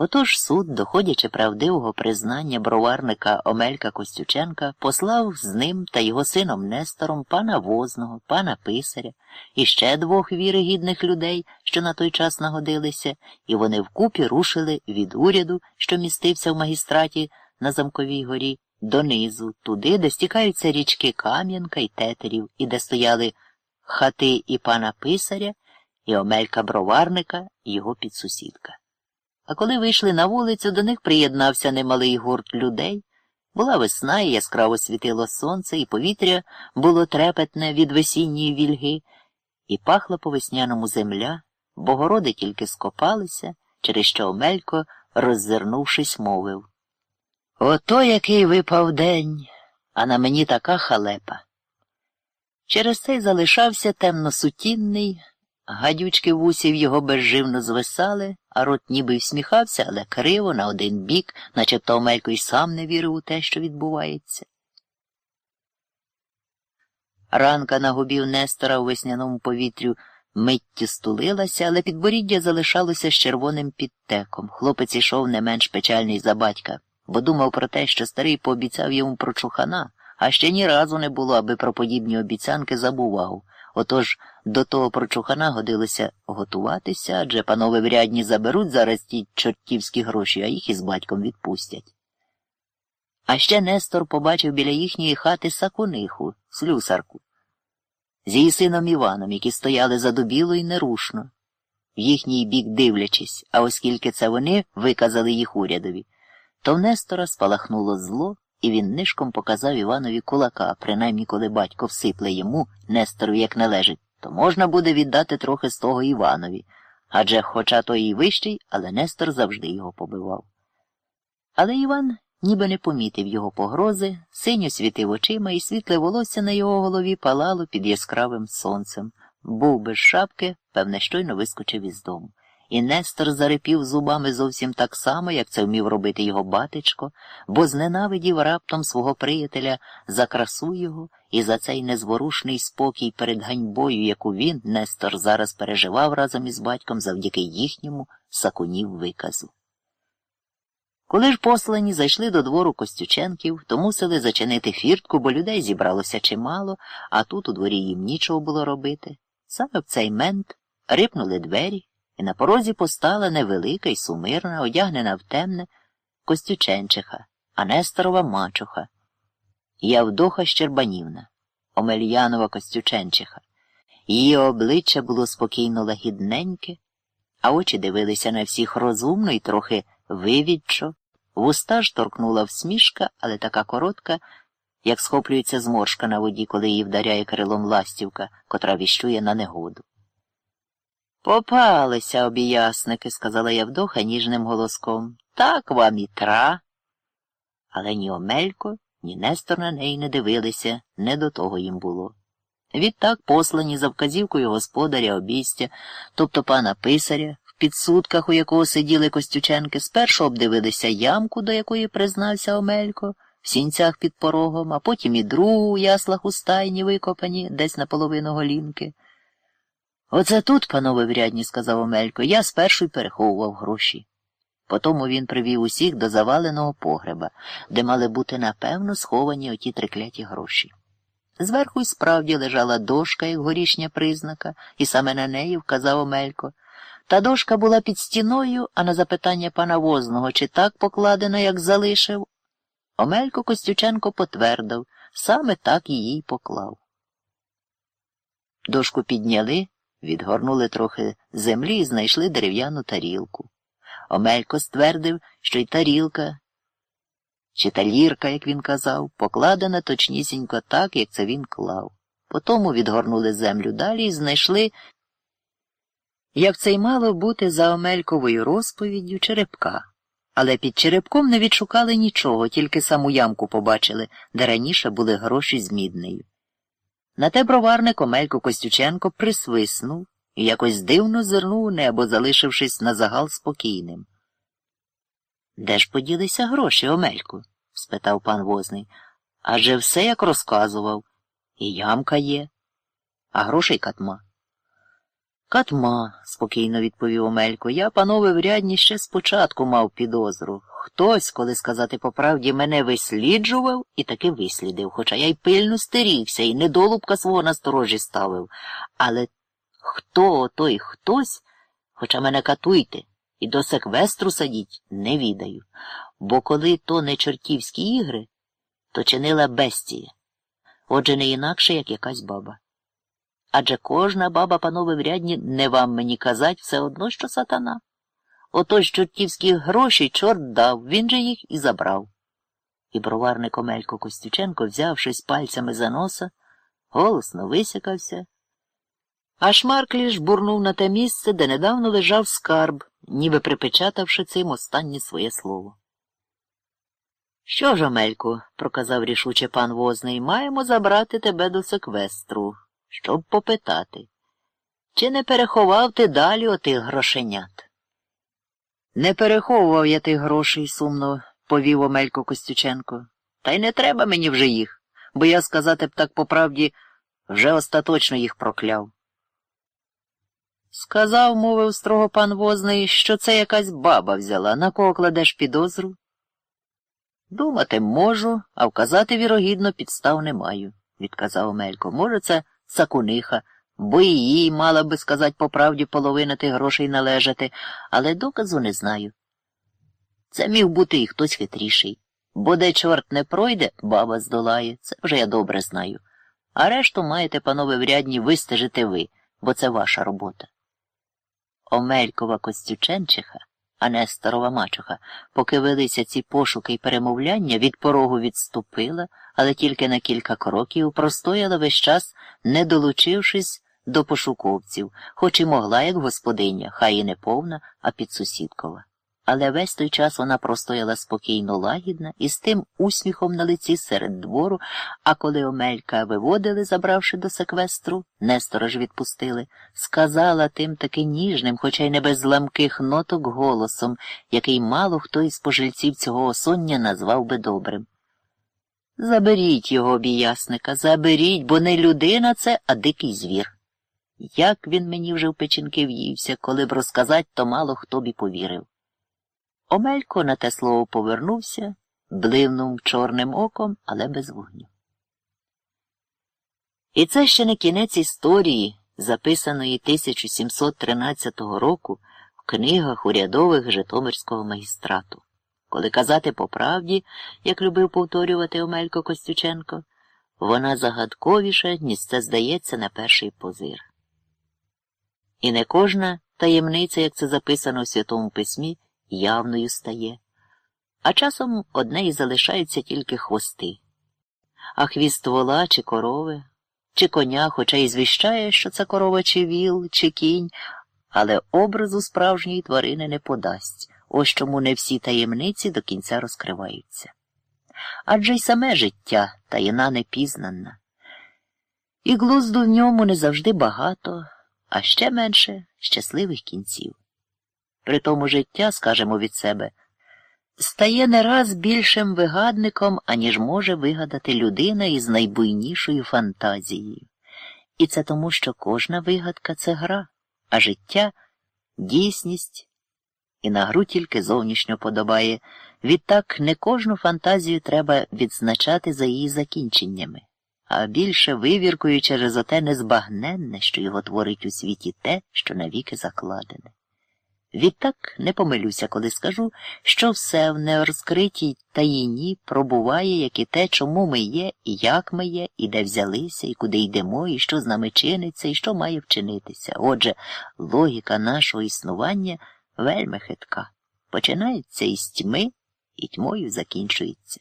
Отож суд, доходячи правдивого признання броварника Омелька Костюченка, послав з ним та його сином Нестором пана Возного, пана Писаря і ще двох віригідних людей, що на той час нагодилися, і вони вкупі рушили від уряду, що містився в магістраті на Замковій горі, донизу, туди, де стікаються річки Кам'янка і Тетерів, і де стояли хати і пана Писаря, і Омелька Броварника, його підсусідка. А коли вийшли на вулицю, до них приєднався немалий гурт людей. Була весна, і яскраво світило сонце, і повітря було трепетне від весінньої вільги, і пахла по весняному земля, бо городи тільки скопалися, через що Омелько, роззирнувшись, мовив Ото який випав день, а на мені така халепа. Через це й залишався темно-сутінний, гадючки вусів його безживно звисали, а рот ніби всміхався, але криво на один бік, начебто Омелько й сам не вірив у те, що відбувається. Ранка на губів Нестора у весняному повітрю миттю стулилася, але підборіддя залишалося з червоним підтеком. Хлопець ішов не менш печальний за батька, бо думав про те, що старий пообіцяв йому про чухана, а ще ні разу не було, аби про подібні обіцянки забував. Отож до того прочухана годилося готуватися, адже панове врядні заберуть зараз ті чортівські гроші, а їх із батьком відпустять. А ще Нестор побачив біля їхньої хати сакуниху, слюсарку, з її сином Іваном, які стояли задубіло і нерушно, в їхній бік дивлячись, а оскільки це вони виказали їх урядові, то в Нестора спалахнуло зло і він нишком показав Іванові кулака, принаймні коли батько всипле йому, Нестору, як належить, то можна буде віддати трохи з того Іванові, адже, хоча той і вищий, але Нестор завжди його побивав. Але Іван ніби не помітив його погрози, синьо світив очима, і світле волосся на його голові палало під яскравим сонцем. Був без шапки, певне, щойно вискочив із дому. І Нестор зарипів зубами зовсім так само, як це вмів робити його батечко, бо зненавидів раптом свого приятеля за красу його і за цей незворушний спокій перед ганьбою, яку він, Нестор, зараз переживав разом із батьком завдяки їхньому сакунів виказу. Коли ж послані зайшли до двору Костюченків, то мусили зачинити фіртку, бо людей зібралося чимало, а тут у дворі їм нічого було робити. Саме в цей мент рипнули двері, і на порозі постала невелика й сумирна, одягнена в темне Костюченчиха, а Несторова мачуха, Явдоха Щербанівна, Омельянова Костюченчиха. Її обличчя було спокійно лагідненьке, а очі дивилися на всіх розумно і трохи вивідчо. Вуста ж торкнула всмішка, але така коротка, як схоплюється зморшка на воді, коли її вдаряє крилом ластівка, котра віщує на негоду. Попалися обіясники, сказала Явдоха ніжним голоском. Так вам і тра. Але ні Омелько, ні Нестор на неї не дивилися, не до того їм було. Відтак послані за вказівкою господаря обістя, тобто пана писаря, в підсудках, у якого сиділи Костюченки, спершу обдивилися ямку, до якої признався Омелько, в сінцях під порогом, а потім і другу у яслах у стайні викопані, десь наполовину голінки. Оце тут, панове врядні, сказав Омелько, я спершу й переховував гроші. Потому він привів усіх до заваленого погреба, де мали бути напевно сховані оті трикляті гроші. Зверху й справді лежала дошка, як горішня признака, і саме на неї вказав Омелько. Та дошка була під стіною, а на запитання пана возного, чи так покладено, як залишив, Омелько Костюченко потвердив, саме так її й поклав. Дошку підняли, відгорнули трохи землі і знайшли дерев'яну тарілку. Омелько ствердив, що й тарілка, чи талірка, як він казав, покладена точнісінько так, як це він клав. Потому відгорнули землю далі і знайшли, як це й мало бути за Омельковою розповіддю черепка. Але під черепком не відшукали нічого, тільки саму ямку побачили, де раніше були гроші з міднею. На те броварник Омелько Костюченко присвиснув і якось дивно зирнув у небо, залишившись на загал спокійним. Де ж поділися гроші, Омельку? спитав пан возний. Адже все як розказував. І ямка є, а грошей катма. Катма, спокійно відповів Омелько. Я, панове врядні, ще спочатку мав підозру. Хтось, коли сказати по правді, мене висліджував і таки вислідив, хоча я й пильно стерігся і недолубка свого насторожі ставив. Але хто той хтось, хоча мене катуйте і до секвестру садіть, не відаю. Бо коли то не чортівські ігри, то чинила бестія. Отже, не інакше, як якась баба. Адже кожна баба, панове врядні, не вам мені казать все одно, що сатана. Ото ж чортівські гроші чорт дав, він же їх і забрав. І броварник Омелько Костюченко, взявшись пальцями за носа, голосно висякався. А шмаркліш бурнув на те місце, де недавно лежав скарб, ніби припечатавши цим останнє своє слово. Що ж, Омельку, проказав рішуче пан возний, маємо забрати тебе до секвестру щоб попитати, чи не переховав ти далі отих грошенят? Не переховував я тих грошей, сумно повів Омелько Костюченко. Та й не треба мені вже їх, бо я сказати б так по правді, вже остаточно їх прокляв. Сказав, мовив строго пан возний, що це якась баба взяла, на кого кладеш підозру? Думати можу, а вказати вірогідно підстав не маю, відказав Омелько. Може, це сакуниха, бо їй мала би сказати по правді половина тих грошей належати, але доказу не знаю. Це міг бути і хтось хитріший, бо де чорт не пройде, баба здолає, це вже я добре знаю. А решту маєте, панове врядні, вистежити ви, бо це ваша робота. Омелькова Костюченчиха а не старова мачуха, поки велися ці пошуки й перемовляння, від порогу відступила, але тільки на кілька кроків простояла весь час, не долучившись до пошуковців, хоч і могла, як господиня, хай і не повна, а підсусідкова. але весь той час вона простояла спокійно лагідна і з тим усміхом на лиці серед двору, а коли Омелька виводили, забравши до секвестру, Нестора ж відпустили, сказала тим таки ніжним, хоча й не без ламких ноток голосом, який мало хто із пожильців цього осоння назвав би добрим. Заберіть його, біясника, заберіть, бо не людина це, а дикий звір. Як він мені вже в печінки в'ївся, коли б розказать, то мало хто б і повірив. Омелько на те слово повернувся, бливнув чорним оком, але без вогню. І це ще не кінець історії, записаної 1713 року в книгах урядових Житомирського магістрату. Коли казати по правді, як любив повторювати Омелько Костюченко, вона загадковіша, ніж це здається на перший позир. І не кожна таємниця, як це записано в Святому Письмі, явною стає, а часом одне і залишаються тільки хвости. А хвіст вола чи корови, чи коня, хоча й звіщає, що це корова, чи віл, чи кінь, але образу справжньої тварини не подасть, ось чому не всі таємниці до кінця розкриваються. Адже й саме життя таїна непізнана, і глузду в ньому не завжди багато, а ще менше щасливих кінців. При тому життя, скажемо від себе, стає не раз більшим вигадником, аніж може вигадати людина із найбуйнішою фантазією. І це тому, що кожна вигадка це гра, а життя дійсність, і на гру тільки зовнішньо подобає. Відтак не кожну фантазію треба відзначати за її закінченнями, а більше вивіркою через оте незбагненне, що його творить у світі те, що навіки закладене. Відтак не помилюся, коли скажу, що все в нерозкритій таїні пробуває, як і те, чому ми є, і як ми є, і де взялися, і куди йдемо, і що з нами чиниться, і що має вчинитися. Отже, логіка нашого існування вельми хитка. Починається із тьми і тьмою закінчується.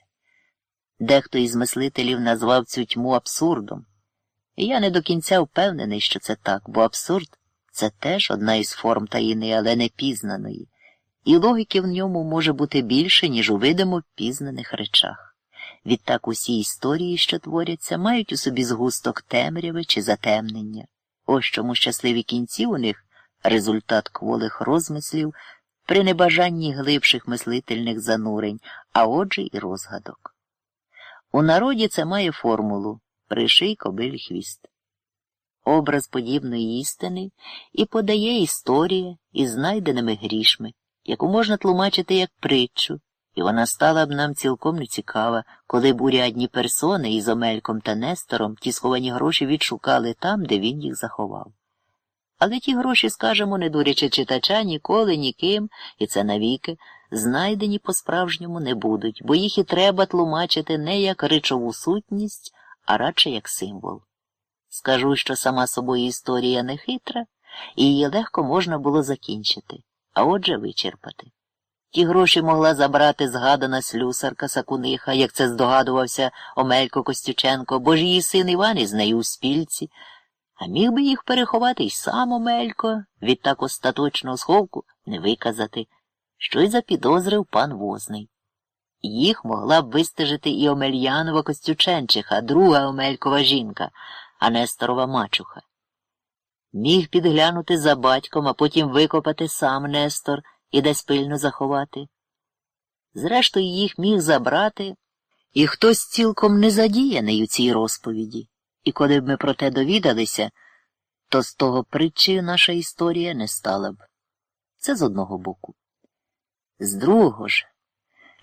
Дехто із мислителів назвав цю тьму абсурдом. І я не до кінця впевнений, що це так, бо абсурд це теж одна із форм таїни, але не пізнаної, і логіки в ньому може бути більше, ніж у видимо пізнаних речах. Відтак усі історії, що творяться, мають у собі згусток темряви чи затемнення. Ось чому щасливі кінці у них результат кволих розмислів при небажанні глибших мислительних занурень, а отже і розгадок. У народі це має формулу приший кобиль хвіст образ подібної істини і подає історія із знайденими грішми, яку можна тлумачити як притчу, і вона стала б нам цілком нецікава, коли б урядні персони із Омельком та Нестором ті сховані гроші відшукали там, де він їх заховав. Але ті гроші, скажемо, не дурячи читача, ніколи, ніким, і це навіки, знайдені по-справжньому не будуть, бо їх і треба тлумачити не як речову сутність, а радше як символ. Скажу, що сама собою історія не хитра, і її легко можна було закінчити, а отже вичерпати. Ті гроші могла забрати згадана слюсарка Сакуниха, як це здогадувався Омелько Костюченко, бо ж її син Іван із нею у спільці, а міг би їх переховати й сам Омелько, відтак остаточного сховку не виказати, що й запідозрив пан Возний. Їх могла б вистежити і Омельянова Костюченчиха, друга Омелькова жінка а Несторова мачуха. Міг підглянути за батьком, а потім викопати сам Нестор і десь пильно заховати. Зрештою, їх міг забрати, і хтось цілком не задіяний у цій розповіді, і коли б ми про те довідалися, то з того притчею наша історія не стала б. Це з одного боку. З другого ж,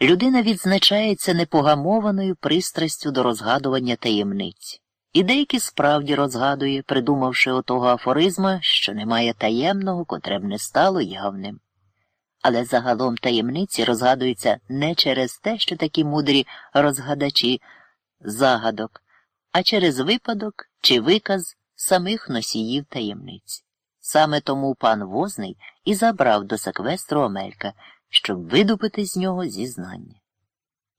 людина відзначається непогамованою пристрастю до розгадування таємниць. І деякі справді розгадує, придумавши отого афоризма, що немає таємного, котре б не стало явним. Але загалом таємниці розгадуються не через те, що такі мудрі розгадачі загадок, а через випадок чи виказ самих носіїв таємниць. Саме тому пан Возний і забрав до секвестру Омелька, щоб видупити з нього зізнання.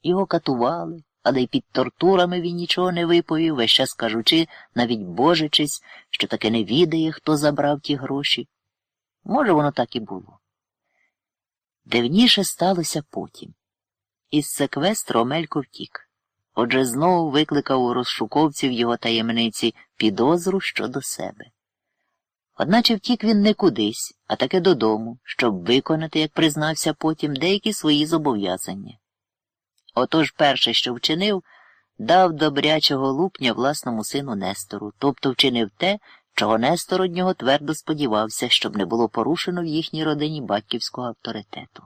Його катували але й під тортурами він нічого не виповів, весь час кажучи, навіть божичись, що таки не відає, хто забрав ті гроші. Може, воно так і було. Дивніше сталося потім. Із секвестру Омелько втік. Отже, знову викликав у розшуковців його таємниці підозру щодо себе. Одначе втік він не кудись, а таки додому, щоб виконати, як признався потім, деякі свої зобов'язання. Отож перше, що вчинив, дав добрячого лупня власному сину Нестору, тобто вчинив те, чого Нестор од нього твердо сподівався, щоб не було порушено в їхній родині батьківського авторитету.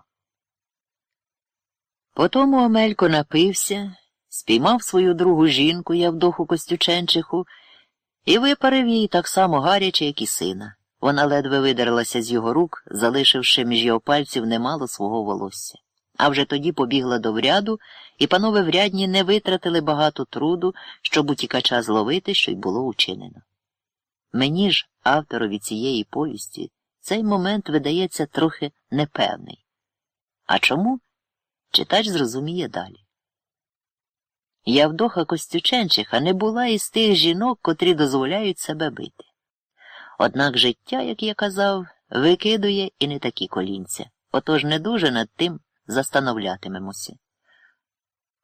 Потому Омелько напився, спіймав свою другу жінку Явдоху Костюченчиху і випарив її так само гаряче, як і сина. Вона ледве видерлася з його рук, залишивши між його пальців немало свого волосся. А вже тоді побігла до вряду, і панове врядні не витратили багато труду, щоб утікача зловити, що й було учинено. Мені ж, авторові цієї повісті, цей момент видається трохи непевний. А чому? Читач зрозуміє далі. Явдоха Костюченчиха не була із тих жінок, котрі дозволяють себе бити. Однак життя, як я казав, викидує і не такі колінця, отож не дуже над тим застановлятимемося.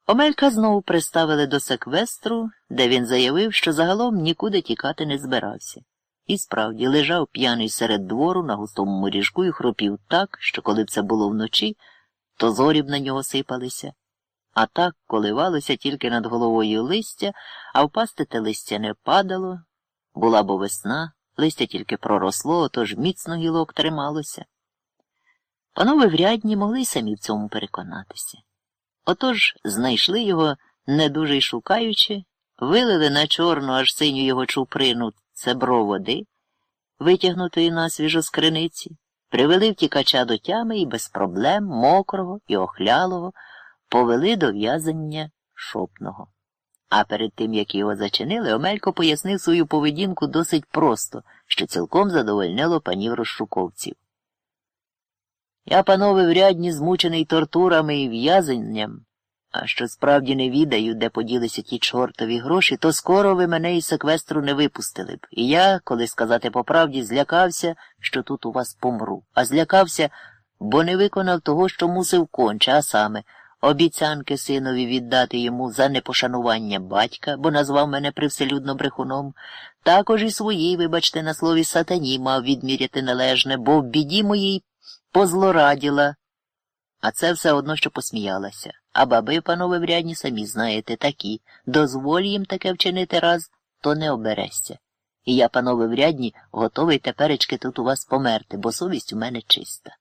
Омелька знову приставили до секвестру, де він заявив, що загалом нікуди тікати не збирався. І справді лежав п'яний серед двору на густому моріжку і хропів так, що коли б це було вночі, то зорі б на нього сипалися. А так коливалося тільки над головою листя, а впасти те листя не падало. Була бо весна, листя тільки проросло, отож міцно гілок трималося. Панове врядні могли самі в цьому переконатися. Отож знайшли його, не дуже й шукаючи, вилили на чорну аж синю його чуприну цебро води, витягнутої насвіжо з криниці, привели втікача до тями і без проблем, мокрого і охлялого, повели до в'язання шопного. А перед тим, як його зачинили, Омелько пояснив свою поведінку досить просто, що цілком задовольнило панів розшуковців. Я, панове, врядні, змучений тортурами і в'язанням, а що справді не відаю, де поділися ті чортові гроші, то скоро ви мене із секвестру не випустили б. І я, коли сказати по правді, злякався, що тут у вас помру, а злякався, бо не виконав того, що мусив конче, а саме обіцянки синові віддати йому за непошанування батька, бо назвав мене привселюдно брехуном, також і своїй, вибачте, на слові сатані мав відміряти належне, бо в біді моїй позлораділа. А це все одно, що посміялася. А баби, панове врядні, самі знаєте, такі. Дозволь їм таке вчинити раз, то не оберешся. І я, панове врядні, готовий теперечки тут у вас померти, бо совість у мене чиста.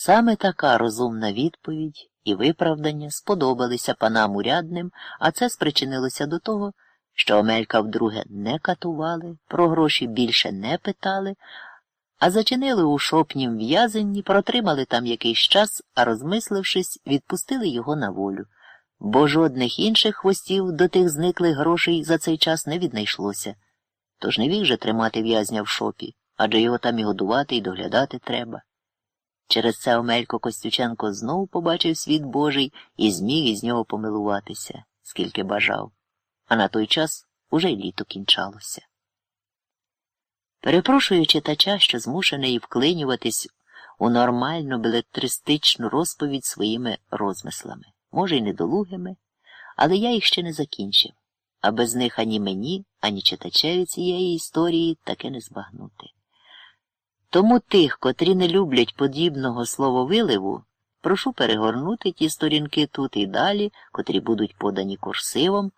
Саме така розумна відповідь і виправдання сподобалися панам урядним, а це спричинилося до того, що Омелька вдруге не катували, про гроші більше не питали, а зачинили у шопнім в'язанні, протримали там якийсь час, а розмислившись, відпустили його на волю, бо жодних інших хвостів до тих зниклих грошей за цей час не віднайшлося. Тож не віг же тримати в'язня в шопі, адже його там і годувати, і доглядати треба. Через це Омелько Костюченко знову побачив світ Божий і зміг із нього помилуватися, скільки бажав, а на той час уже й літо кінчалося. Перепрошую читача, що змушений вклинюватись у нормальну белетристичну розповідь своїми розмислами, може, й недолугими, але я їх ще не закінчив, а без них ані мені, ані читачеві цієї історії таки не збагнути. Тому тих, котрі не люблять подібного слововиливу, прошу перегорнути ті сторінки тут і далі, котрі будуть подані курсивом,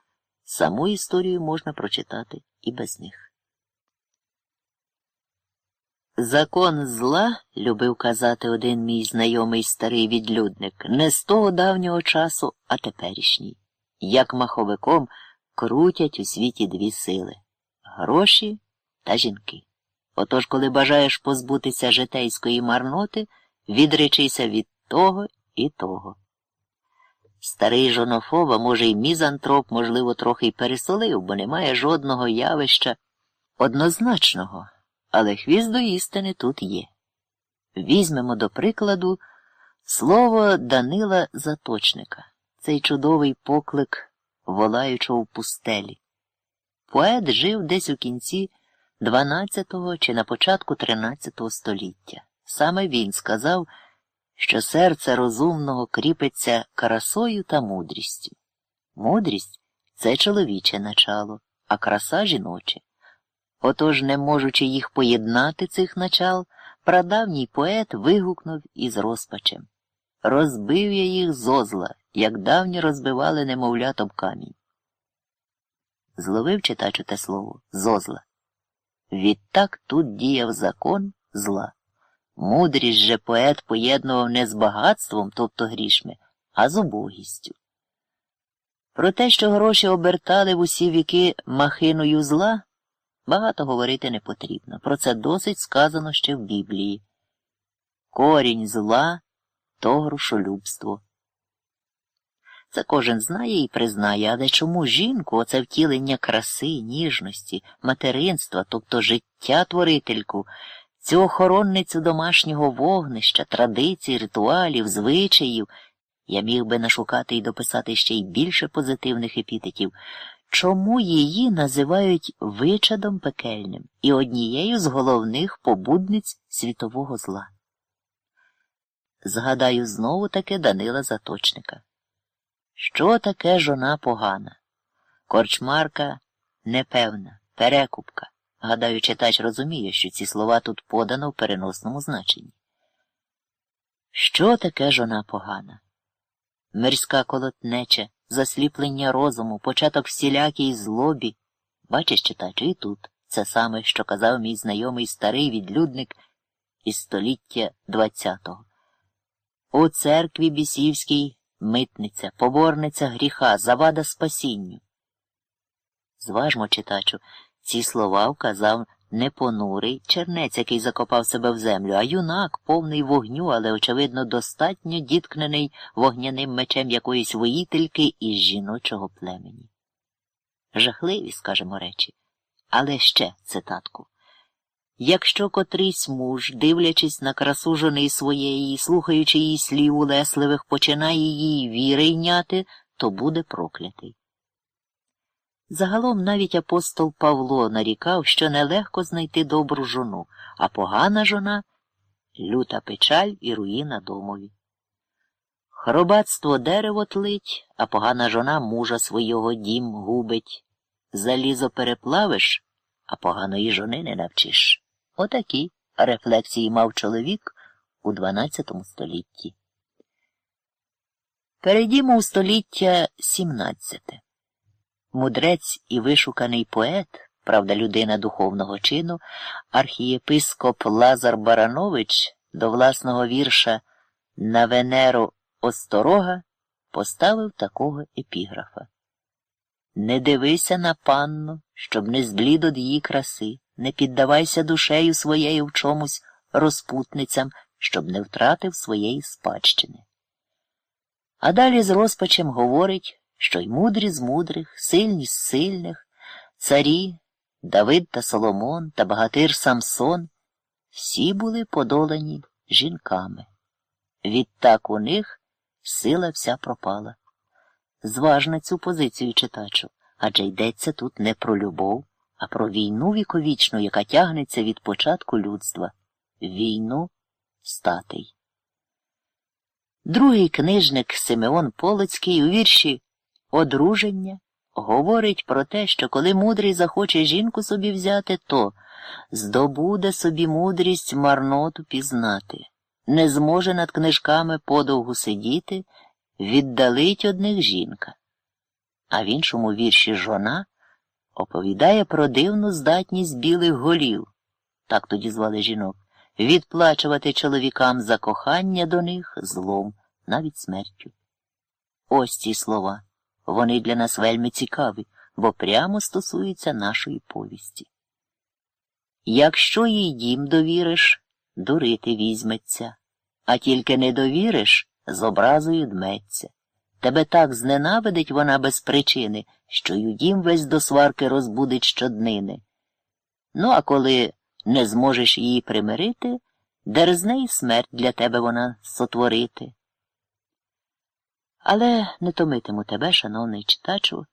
саму історію можна прочитати і без них. Закон зла, любив казати один мій знайомий старий відлюдник, не з того давнього часу, а теперішній. Як маховиком крутять у світі дві сили гроші та жінки. Отож, коли бажаєш позбутися житейської марноти, відречися від того і того. Старий жонофоба, може, й мізантроп, можливо, трохи й пересолив, бо немає жодного явища однозначного але хвіст до істини тут є. Візьмемо до прикладу слово Данила Заточника, цей чудовий поклик волаючого в пустелі. Поет жив десь у кінці 12-го чи на початку 13-го століття. Саме він сказав, що серце розумного кріпиться красою та мудрістю. Мудрість це чоловіче начало, а краса жіноче. Отож, не можучи їх поєднати, цих начал, прадавній поет вигукнув із розпачем Розбив я їх зозла, як давні розбивали немовлят об камінь. Зловив читачу те слово зозла. Відтак тут діяв закон зла. Мудрість же поет поєднував не з багатством, тобто грішми, а з убогістю. Про те, що гроші обертали в усі віки махиною зла, багато говорити не потрібно. Про це досить сказано ще в Біблії. Корінь зла то грошолюбство. Це кожен знає і признає, але чому жінку оце втілення краси, ніжності, материнства, тобто життя творительку, цю охоронницю домашнього вогнища, традицій, ритуалів, звичаїв, я міг би нашукати і дописати ще й більше позитивних епітетів, чому її називають вичадом пекельним і однією з головних побудниць світового зла? Згадаю знову таки Данила Заточника. Що таке жона погана? Корчмарка непевна, перекупка. Гадаю, читач розуміє, що ці слова тут подано в переносному значенні. Що таке жона погана? Мирська колотнеча, засліплення розуму, початок всілякій злобі. Бачиш, читач, і тут це саме, що казав мій знайомий старий відлюдник із століття ХХ. У церкві бісівській митниця, поборниця гріха, завада спасінню. Зважмо, читачу, ці слова вказав не понурий чернець, який закопав себе в землю, а юнак, повний вогню, але, очевидно, достатньо діткнений вогняним мечем якоїсь воїтельки із жіночого племені. Жахливі, скажемо речі, але ще цитатку. Якщо котрийсь муж, дивлячись на красу жони своєї, слухаючи її слів улесливих, починає її віри йняти, то буде проклятий. Загалом навіть апостол Павло нарікав, що нелегко знайти добру жону, а погана жона люта печаль і руїна домові. Хробатство дерево тлить, а погана жона мужа свого дім губить. Залізо переплавиш, а поганої жони не навчиш. Отакі рефлексії мав чоловік у XII столітті. Перейдімо у століття XVII. Мудрець і вишуканий поет, правда, людина духовного чину, архієпископ Лазар Баранович до власного вірша на Венеру Осторога поставив такого епіграфа Не дивися на панну, щоб не зблід її краси не піддавайся душею своєю в чомусь розпутницям, щоб не втратив своєї спадщини. А далі з розпачем говорить, що й мудрі з мудрих, сильні з сильних, царі, Давид та Соломон та багатир Самсон всі були подолані жінками. Відтак у них сила вся пропала. Зважна цю позицію читачу, адже йдеться тут не про любов, а про війну віковічну, яка тягнеться від початку людства, війну статей. Другий книжник Симеон Полоцький у вірші Одруження говорить про те, що коли мудрий захоче жінку собі взяти, то здобуде собі мудрість марноту пізнати, не зможе над книжками подовгу сидіти, віддалить одних жінка. А в іншому вірші жона оповідає про дивну здатність білих голів, так тоді звали жінок, відплачувати чоловікам за кохання до них злом, навіть смертю. Ось ці слова. Вони для нас вельми цікаві, бо прямо стосуються нашої повісті. Якщо їй дім довіриш, дурити візьметься, а тільки не довіриш, з образою дметься. Тебе так зненавидить вона без причини, що й дім весь до сварки розбудить щоднини. Ну, а коли не зможеш її примирити, дерзне й смерть для тебе вона сотворити. Але не томитиму тебе, шановний читачу,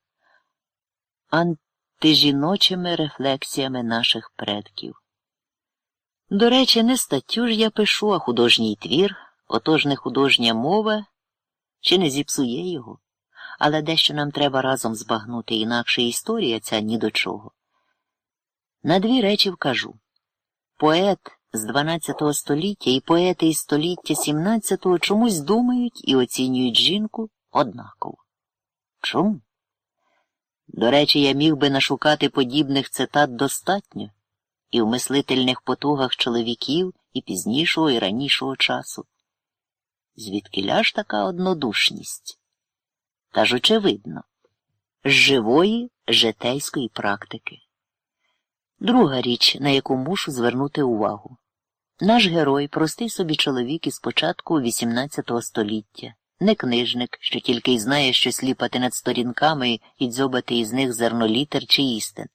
антижіночими рефлексіями наших предків. До речі, не статтю ж я пишу, а художній твір Отож не художня мова чи не зіпсує його, але дещо нам треба разом збагнути, інакше історія ця ні до чого. На дві речі вкажу поет з 12 століття і поети із століття 17 чомусь думають і оцінюють жінку однаково. Чому? До речі, я міг би нашукати подібних цитат достатньо і в мислительних потугах чоловіків і пізнішого і ранішого часу. Звідкиля ж така однодушність? Та ж очевидно, з живої житейської практики. Друга річ, на яку мушу звернути увагу. Наш герой простий собі чоловік із початку XVIII століття, не книжник, що тільки й знає, що сліпати над сторінками і дзьобати із них зернолітер чи істин.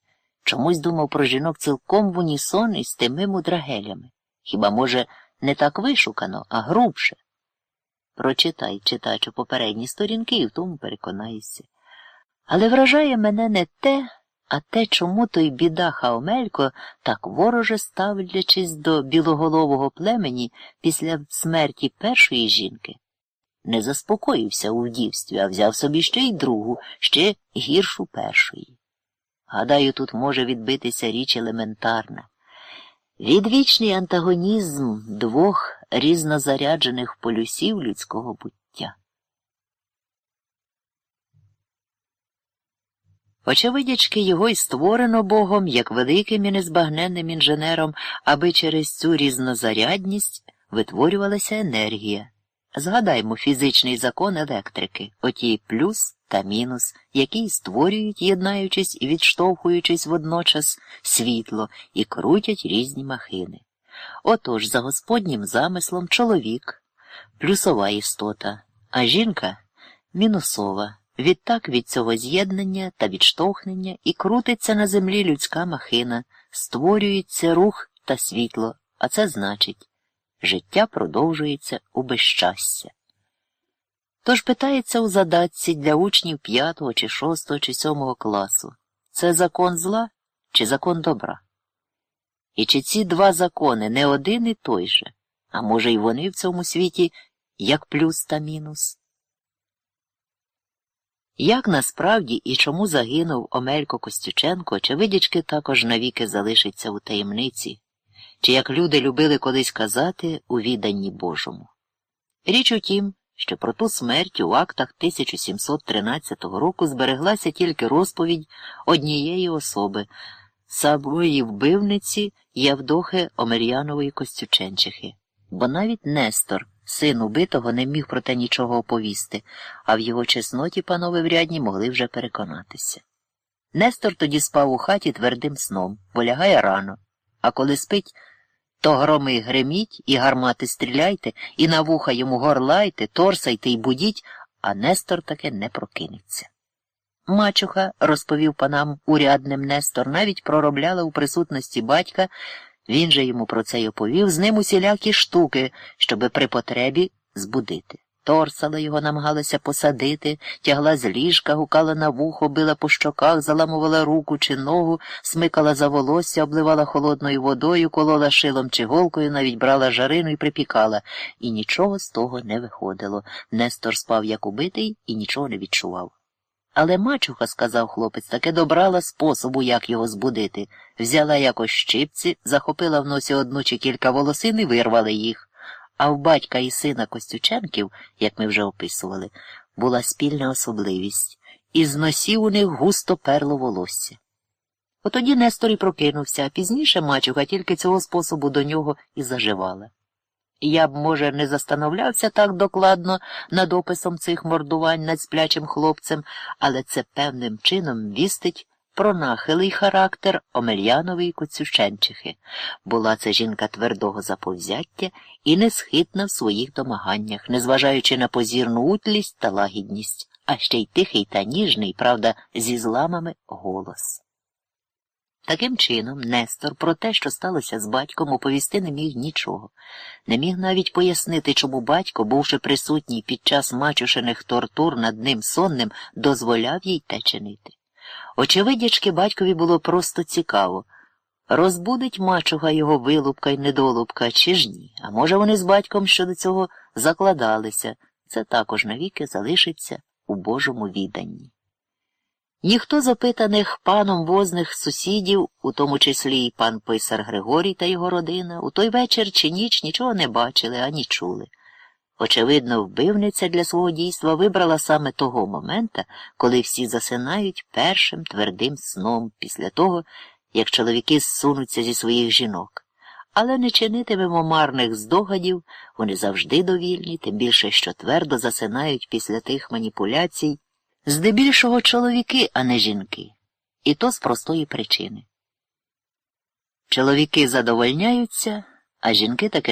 Чомусь думав про жінок цілком в унісон із тими мудрагелями. Хіба, може, не так вишукано, а грубше? Прочитай, читачу, попередні сторінки і в тому переконайся. Але вражає мене не те, а те, чому той бідаха Омелько, так вороже ставлячись до білоголового племені після смерті першої жінки, не заспокоївся у вдівстві, а взяв собі ще й другу, ще гіршу першої. Гадаю, тут може відбитися річ елементарна. Відвічний антагонізм двох різнозаряджених полюсів людського буття. Очевидячки, його й створено Богом як великим і незбагненним інженером, аби через цю різнозарядність витворювалася енергія. Згадаймо фізичний закон електрики, оті плюс та мінус, які створюють, єднаючись і відштовхуючись водночас світло і крутять різні махини. Отож, за господнім замислом чоловік плюсова істота, а жінка мінусова. Відтак від цього з'єднання та відштовхнення і крутиться на землі людська махина, створюється рух та світло, а це значить життя продовжується у безщастя. Тож питається у задатці для учнів п'ятого чи шостого чи сьомого класу це закон зла чи закон добра? І чи ці два закони не один і той же, а може, й вони в цьому світі як плюс та мінус? Як насправді і чому загинув Омелько Костюченко, очевидячки також навіки залишиться у таємниці, чи як люди любили колись казати у відданні Божому. Річ у тім, що про ту смерть у актах 1713 року збереглася тільки розповідь однієї особи самої вбивниці Явдохи Омер'янової Костюченчихи, бо навіть Нестор. Син убитого не міг про те нічого оповісти, а в його чесноті панове врядні могли вже переконатися. Нестор тоді спав у хаті твердим сном, бо лягає рано, а коли спить, то громи греміть, і гармати стріляйте, і на вуха йому горлайте, торсайте й будіть, а Нестор таки не прокинеться. Мачуха, розповів панам урядним Нестор, навіть проробляла у присутності батька. Він же йому про це й оповів з ним усілякі штуки, щоби при потребі збудити. Торсала його, намагалася посадити, тягла з ліжка, гукала на вухо, била по щоках, заламувала руку чи ногу, смикала за волосся, обливала холодною водою, колола шилом чи голкою, навіть брала жарину і припікала, і нічого з того не виходило. Нестор спав як убитий і нічого не відчував. Але мачуха, сказав хлопець, таки добрала способу, як його збудити. Взяла якось щипці, захопила в носі одну чи кілька волосин і вирвали їх. А в батька і сина Костюченків, як ми вже описували, була спільна особливість, і з носів у них густо перло волосся. Отоді Нестор і прокинувся, а пізніше мачуха тільки цього способу до нього і заживала. Я б, може, не застановлявся так докладно над описом цих мордувань над сплячим хлопцем, але це певним чином вістить про нахилий характер Омельянової Коцющенчихи. Була це жінка твердого заповзяття і несхитна в своїх домаганнях, незважаючи на позірну утлість та лагідність, а ще й тихий та ніжний, правда, зі зламами голос. Таким чином, Нестор про те, що сталося з батьком, оповісти не міг нічого, не міг навіть пояснити, чому батько, бувши присутній під час мачушених тортур над ним сонним, дозволяв їй те чинити. Очевидячки, батькові було просто цікаво розбудить мачуга його вилупка й недолупка, чи ж ні? А може, вони з батьком щодо цього закладалися, це також навіки залишиться у Божому віданні. Ніхто з опитаних паном возних сусідів, у тому числі й пан писар Григорій та його родина, у той вечір чи ніч нічого не бачили ані чули. Очевидно, вбивниця для свого дійства вибрала саме того момента, коли всі засинають першим твердим сном після того, як чоловіки зсунуться зі своїх жінок. Але не чинитимемо марних здогадів, вони завжди довільні, тим більше, що твердо засинають після тих маніпуляцій, здебільшого чоловіки, а не жінки, і то з простої причини. Чоловіки задовольняються, а жінки таки не